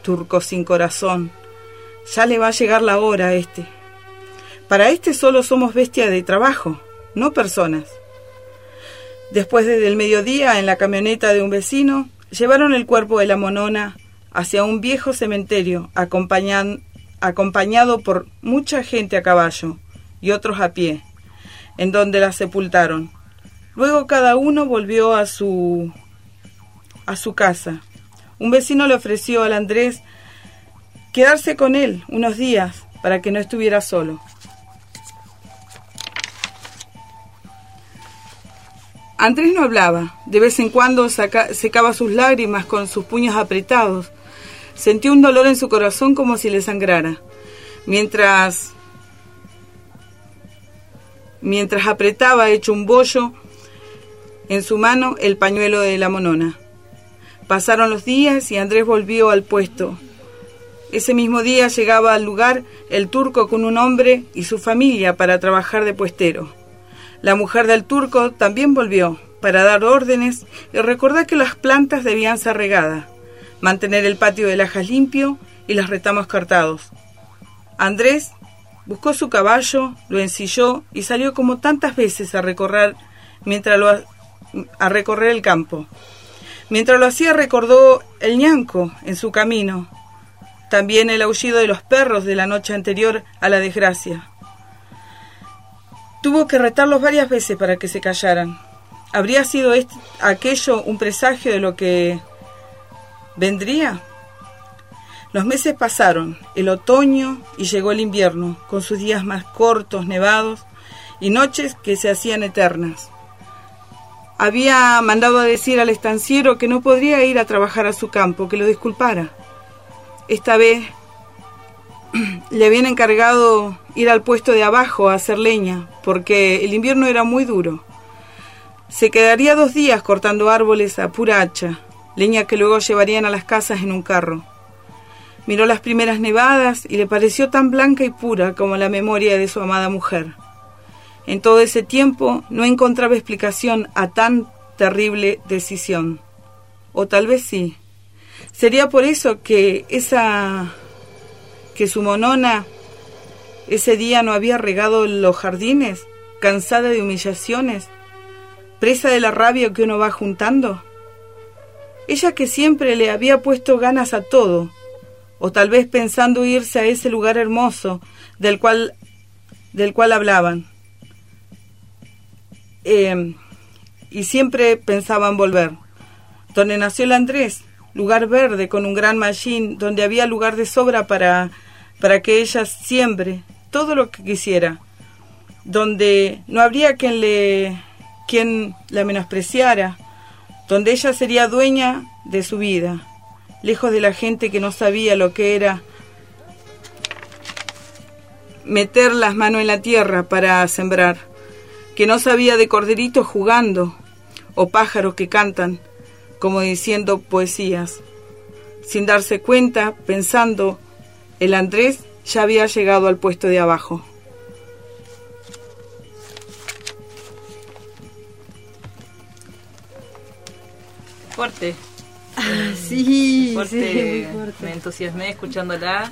turco sin corazón, ya le va a llegar la hora a este. Para este solo somos bestias de trabajo, no personas. Después desde el mediodía, en la camioneta de un vecino, llevaron el cuerpo de la monona hacia un viejo cementerio, acompañado por mucha gente a caballo y otros a pie, en donde la sepultaron. Luego cada uno volvió a su a su casa. Un vecino le ofreció al Andrés quedarse con él unos días para que no estuviera solo. Andrés no hablaba, de vez en cuando secaba sus lágrimas con sus puños apretados. Sentía un dolor en su corazón como si le sangrara. Mientras mientras apretaba hecho un bollo en su mano el pañuelo de la monona. Pasaron los días y Andrés volvió al puesto. Ese mismo día llegaba al lugar el turco con un hombre y su familia para trabajar de puestero. La mujer del turco también volvió para dar órdenes y recordar que las plantas debían ser regadas, mantener el patio de lajas limpio y los retamos cortados. Andrés buscó su caballo, lo ensilló y salió como tantas veces a recorrer mientras a recorrer el campo. Mientras lo hacía recordó el ñanco en su camino, también el aullido de los perros de la noche anterior a la desgracia. Tuvo que retarlos varias veces para que se callaran. ¿Habría sido aquello un presagio de lo que vendría? Los meses pasaron, el otoño y llegó el invierno, con sus días más cortos, nevados, y noches que se hacían eternas. Había mandado a decir al estanciero que no podría ir a trabajar a su campo, que lo disculpara. Esta vez le habían encargado ir al puesto de abajo a hacer leña, porque el invierno era muy duro. Se quedaría dos días cortando árboles a pura hacha, leña que luego llevarían a las casas en un carro. Miró las primeras nevadas y le pareció tan blanca y pura como la memoria de su amada mujer. En todo ese tiempo no encontraba explicación a tan terrible decisión. O tal vez sí. Sería por eso que esa que su monona ese día no había regado los jardines, cansada de humillaciones, presa de la rabia que uno va juntando. Ella que siempre le había puesto ganas a todo, o tal vez pensando irse a ese lugar hermoso del cual del cual hablaban. Em, y siempre pensaban volver. Donde nació el Andrés, lugar verde con un gran machín, donde había lugar de sobra para, para que ella siembre todo lo que quisiera, donde no habría quien le quien la menospreciara, donde ella sería dueña de su vida, lejos de la gente que no sabía lo que era meter las manos en la tierra para sembrar que no sabía de corderitos jugando o pájaros que cantan, como diciendo poesías. Sin darse cuenta, pensando, el Andrés ya había llegado al puesto de abajo. Fuerte. Ah, sí, fuerte. Me entusiasmé escuchándola.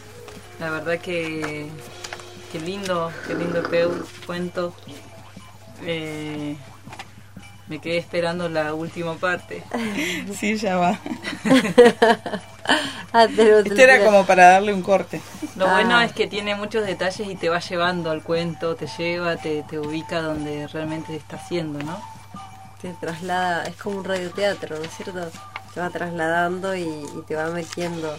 La verdad que qué lindo, qué lindo cuento. Eh, me quedé esperando la última parte. Sí, ya va. Ah, este era como para darle un corte. Lo bueno es que tiene muchos detalles y te va llevando al cuento, te lleva, te, te ubica donde realmente está haciendo, ¿no? Te traslada, es como un radioteatro, ¿no es cierto? Te va trasladando y, y te va metiendo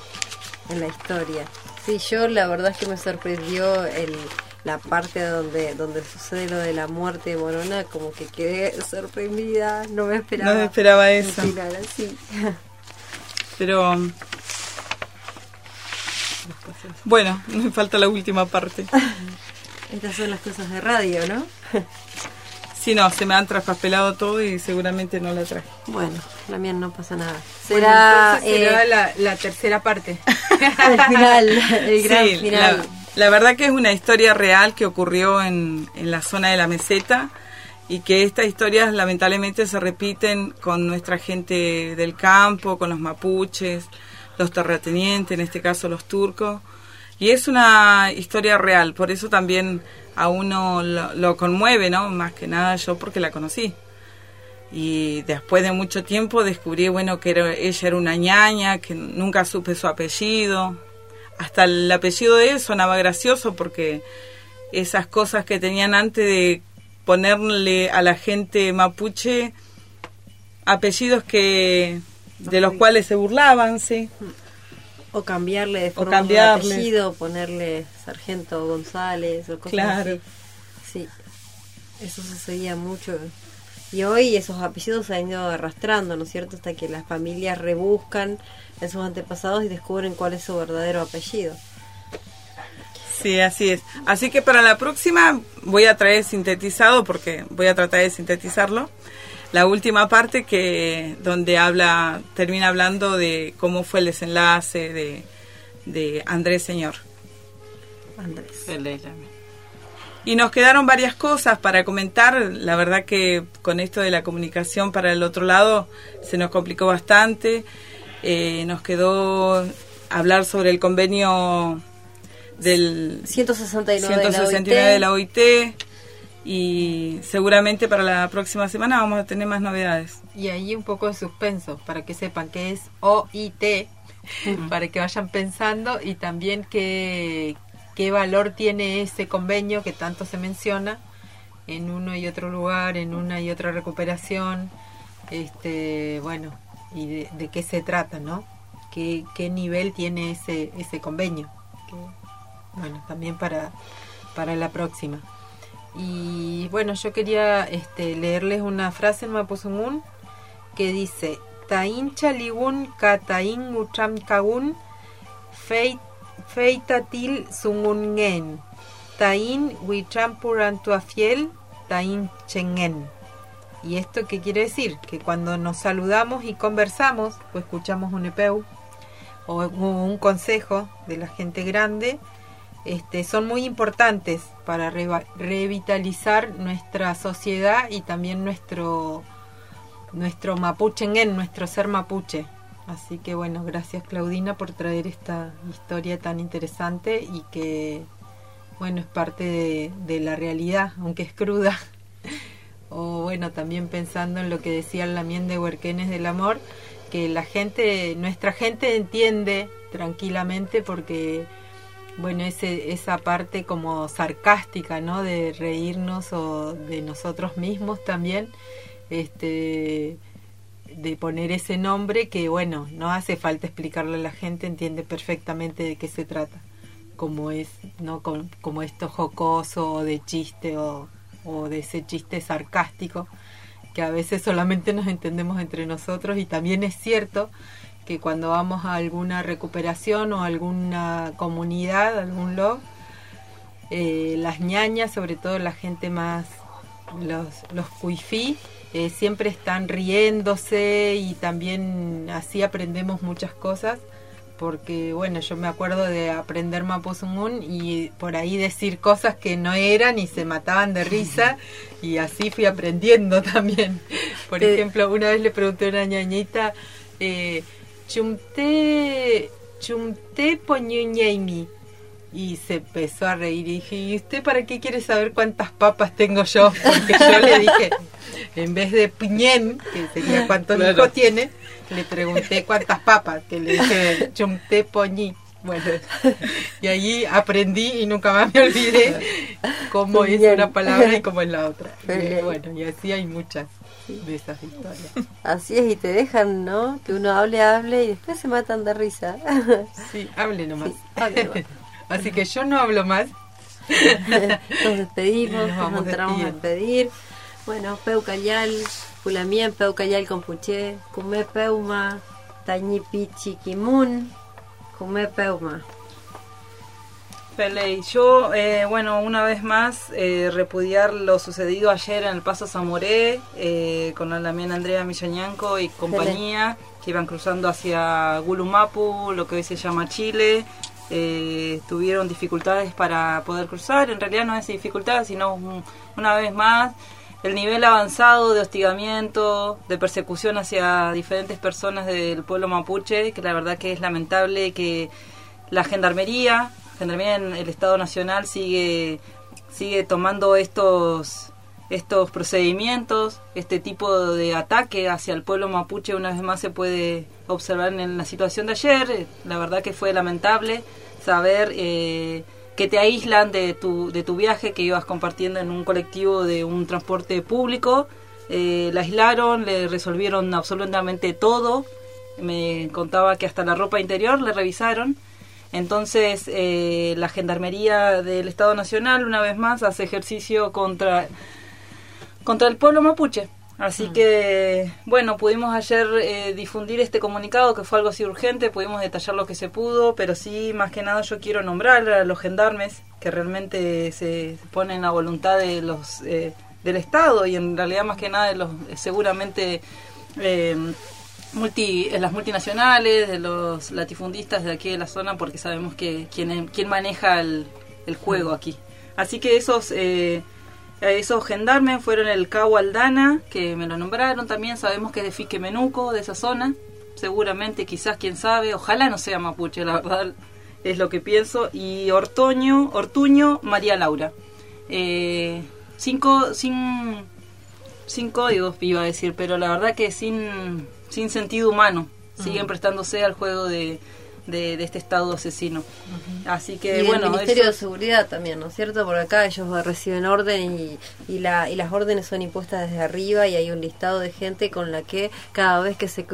en la historia. Sí, yo la verdad es que me sorprendió el, la parte donde donde sucede lo de la muerte de Morona, como que quedé sorprendida, no me esperaba. No me esperaba eso. Pero bueno, me falta la última parte. Estas son las cosas de radio, ¿no? Sí, no, se me han traspapelado todo y seguramente no la traje. Bueno, la mía no pasa nada. Bueno, Será, eh, la, la tercera parte. el final, el gran Sí, final. La, la verdad que es una historia real que ocurrió en, en la zona de la meseta y que estas historias lamentablemente se repiten con nuestra gente del campo, con los mapuches, los terratenientes, en este caso los turcos. Y es una historia real, por eso también a uno lo, lo conmueve, ¿no? Más que nada yo porque la conocí. Y después de mucho tiempo descubrí, bueno, que era- ella era una ñaña, que nunca supe su apellido. Hasta el apellido de él sonaba gracioso porque esas cosas que tenían antes de ponerle a la gente mapuche apellidos que de los cuales se burlaban, sí. O cambiarle de O forma cambiarle. de apellido, ponerle Sargento González o cosas Claro. así. Sí, eso sucedía mucho. Y hoy esos apellidos se han ido arrastrando, ¿no es cierto? Hasta que las familias rebuscan en sus antepasados y descubren cuál es su verdadero apellido. Sí, así es. Así que para la próxima voy a traer sintetizado, porque voy a tratar de sintetizarlo, la última parte que donde habla, termina hablando de cómo fue el desenlace de, de Andrés Señor. Andrés. Y nos quedaron varias cosas para comentar. La verdad que con esto de la comunicación para el otro lado se nos complicó bastante. Eh, nos quedó hablar sobre el convenio del 169 de la 169 de la OIT y seguramente para la próxima semana vamos a tener más novedades. Y ahí un poco de suspenso para que sepan que es OIT, para que vayan pensando y también qué, qué valor tiene ese convenio que tanto se menciona en uno y otro lugar, en una y otra recuperación, este, bueno, y de, qué se trata, ¿no? ¿Qué, qué nivel tiene ese, ese convenio? Bueno, también para, para la próxima. Y bueno, yo quería este, leerles una frase en Mapuzungún que dice Tain chaligun katain ucham kagun feit feitatil sungungen tain wichampuran tuafiel tain chengen. ¿Y esto qué quiere decir? Que cuando nos saludamos y conversamos o escuchamos un EPEU o un consejo de la gente grande, este, son muy importantes para revitalizar nuestra sociedad y también nuestro nuestro mapuchengen, nuestro ser mapuche. Así que bueno, gracias Claudina por traer esta historia tan interesante y que bueno, es parte de, la realidad, aunque es cruda. o bueno, también pensando en lo que decía el Lamien de Huerquenes del Amor, que la gente, nuestra gente entiende tranquilamente porque bueno, ese, esa parte como sarcástica, ¿no? De reírnos o de nosotros mismos también, este, de poner ese nombre que, bueno, no hace falta explicarle a la gente, entiende perfectamente de qué se trata, como es, ¿no? Como, como esto jocoso o de chiste o, o de ese chiste sarcástico que a veces solamente nos entendemos entre nosotros y también es cierto que cuando vamos a alguna recuperación o alguna comunidad, algún log, eh, las ñañas, sobre todo la gente más, los, los eh, siempre están riéndose y también así aprendemos muchas cosas porque bueno, yo me acuerdo de aprender Mapuzungún y por ahí decir cosas que no eran y se mataban de risa y así fui aprendiendo también. Por Te- ejemplo, una vez le pregunté a una ñañita, eh, chumte, chumte poñuñeimi. Y se empezó a reír y dije, ¿y usted para qué quiere saber cuántas papas tengo yo? Porque yo le dije, en vez de piñén, que sería cuántos Claro. hijos tiene, le pregunté cuántas papas, que le dije chumte poñi. Bueno, y allí aprendí y nunca más me olvidé cómo es una palabra y cómo es la otra. Y bueno, y así hay muchas de esas historias. Así es, y te dejan, ¿no? Que uno hable, hable y después se matan de risa. Sí, hable nomás. Sí, hable nomás. Así que yo no hablo más. Nos despedimos, Nos nos, entramos a despedir. Bueno, Peucayal, Pulamien, Peucayal Compuche, Cume Peuma, Tañipi Chiquimun, Cume Peuma. Peley, yo, eh, bueno, una vez más, eh, repudiar lo sucedido ayer en el Paso Zamoré, eh, con la también Andrea Milloñanco y compañía, que iban cruzando hacia Gulumapu, lo que hoy se llama Chile. Eh, tuvieron dificultades para poder cruzar, en realidad no es dificultad, sino un- una vez más el nivel avanzado de hostigamiento, de persecución hacia diferentes personas del pueblo mapuche, que la verdad que es lamentable que la gendarmería, gendarmería en el Estado Nacional sigue sigue tomando estos estos procedimientos, este tipo de ataque hacia el pueblo mapuche una vez más se puede observar en la situación de ayer. La verdad que fue lamentable saber eh, que te aíslan de tu, de tu viaje que ibas compartiendo en un colectivo de un transporte público. Eh, la aislaron, le resolvieron absolutamente todo. Me contaba que hasta la ropa interior le revisaron. Entonces, eh, la Gendarmería del Estado Nacional, una vez más, hace ejercicio contra, contra el pueblo mapuche. Así que, bueno, pudimos ayer eh, difundir este comunicado que fue algo así urgente, pudimos detallar lo que se pudo, pero sí, más que nada, yo quiero nombrar a los gendarmes que realmente se, ponen a voluntad de los eh, del Estado y en realidad, más que nada, de los eh, seguramente eh, multi, en las multinacionales, de los latifundistas de aquí de la zona, porque sabemos que quién, quién maneja el, el juego aquí. Así que esos eh, esos gendarmes fueron el Cabo Aldana, que me lo nombraron también, sabemos que es de Fique Menuco, de esa zona, seguramente, quizás, quién sabe, ojalá no sea mapuche, la verdad es lo que pienso, y Ortoño, Ortuño, María Laura. Eh, cinco, sin, sin códigos, iba a decir, pero la verdad que sin, sin sentido humano, siguen prestándose al juego de, de, de este estado asesino. Así que, y bueno, el Ministerio eso- de Seguridad también, ¿no es cierto? Porque acá ellos reciben orden y, y, la, y las órdenes son impuestas desde arriba y hay un listado de gente con la que cada vez que se,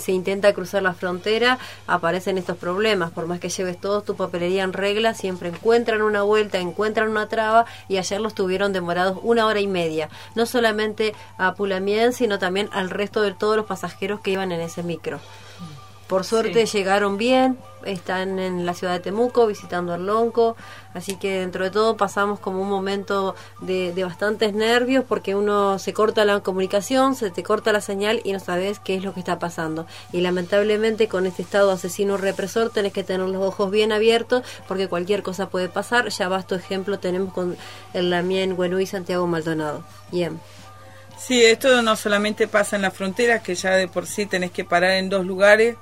se intenta cruzar la frontera aparecen estos problemas. Por más que lleves todo tu papelería en regla, siempre encuentran una vuelta, encuentran una traba y ayer los tuvieron demorados una hora y media. No solamente a Pulamien, sino también al resto de todos los pasajeros que iban en ese micro. Por suerte Sí. llegaron bien, están en la ciudad de Temuco visitando el Lonco, así que dentro de todo pasamos como un momento de, de bastantes nervios porque uno se corta la comunicación, se te corta la señal y no sabes qué es lo que está pasando. Y lamentablemente con este estado asesino represor tenés que tener los ojos bien abiertos porque cualquier cosa puede pasar. Ya vasto ejemplo tenemos con el Lamien Buenú y Santiago Maldonado. Bien. Sí, esto no solamente pasa en las fronteras, que ya de por sí tenés que parar en dos lugares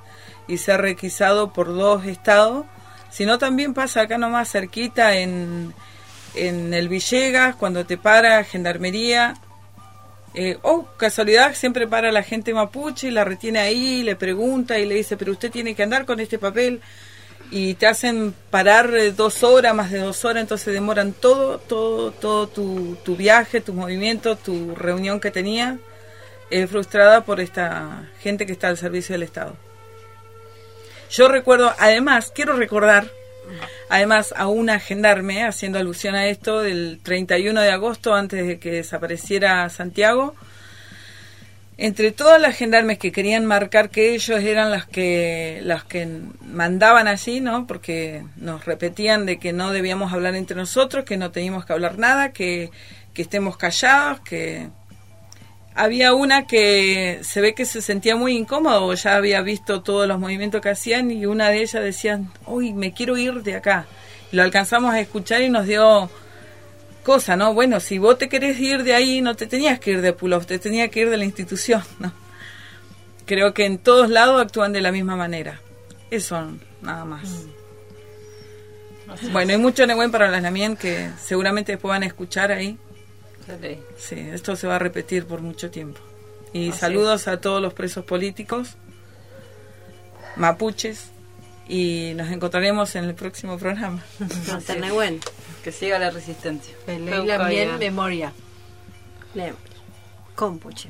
y ser requisado por dos estados, sino también pasa acá nomás cerquita en, en el Villegas, cuando te para Gendarmería. Eh, oh, casualidad, siempre para la gente mapuche y la retiene ahí, le pregunta y le dice, pero usted tiene que andar con este papel y te hacen parar eh, dos horas, más de dos horas, entonces demoran todo, todo, todo tu, tu viaje, tus movimientos, tu reunión que tenías, eh, frustrada por esta gente que está al servicio del Estado. Yo recuerdo, además, quiero recordar, además, a una gendarme, haciendo alusión a esto, del 31 de agosto, antes de que desapareciera Santiago, entre todas las gendarmes que querían marcar que ellos eran las que las que mandaban allí, ¿no? Porque nos repetían de que no debíamos hablar entre nosotros, que no teníamos que hablar nada, que, que estemos callados, que había una que se ve que se sentía muy incómodo, ya había visto todos los movimientos que hacían y una de ellas decía, uy, me quiero ir de acá. Y lo alcanzamos a escuchar y nos dio cosa, ¿no? Bueno, si vos te querés ir de ahí, no te tenías que ir de Pulov, te tenías que ir de la institución, ¿no? Creo que en todos lados actúan de la misma manera. Eso, nada más. Bueno, hay mucho Nehuen para las Lamien que seguramente después van a escuchar ahí. Okay. Sí, esto se va a repetir por mucho tiempo. Y Así saludos es. a todos los presos políticos, mapuches, y nos encontraremos en el próximo programa. buen que siga la resistencia. la bien memoria. Compuche.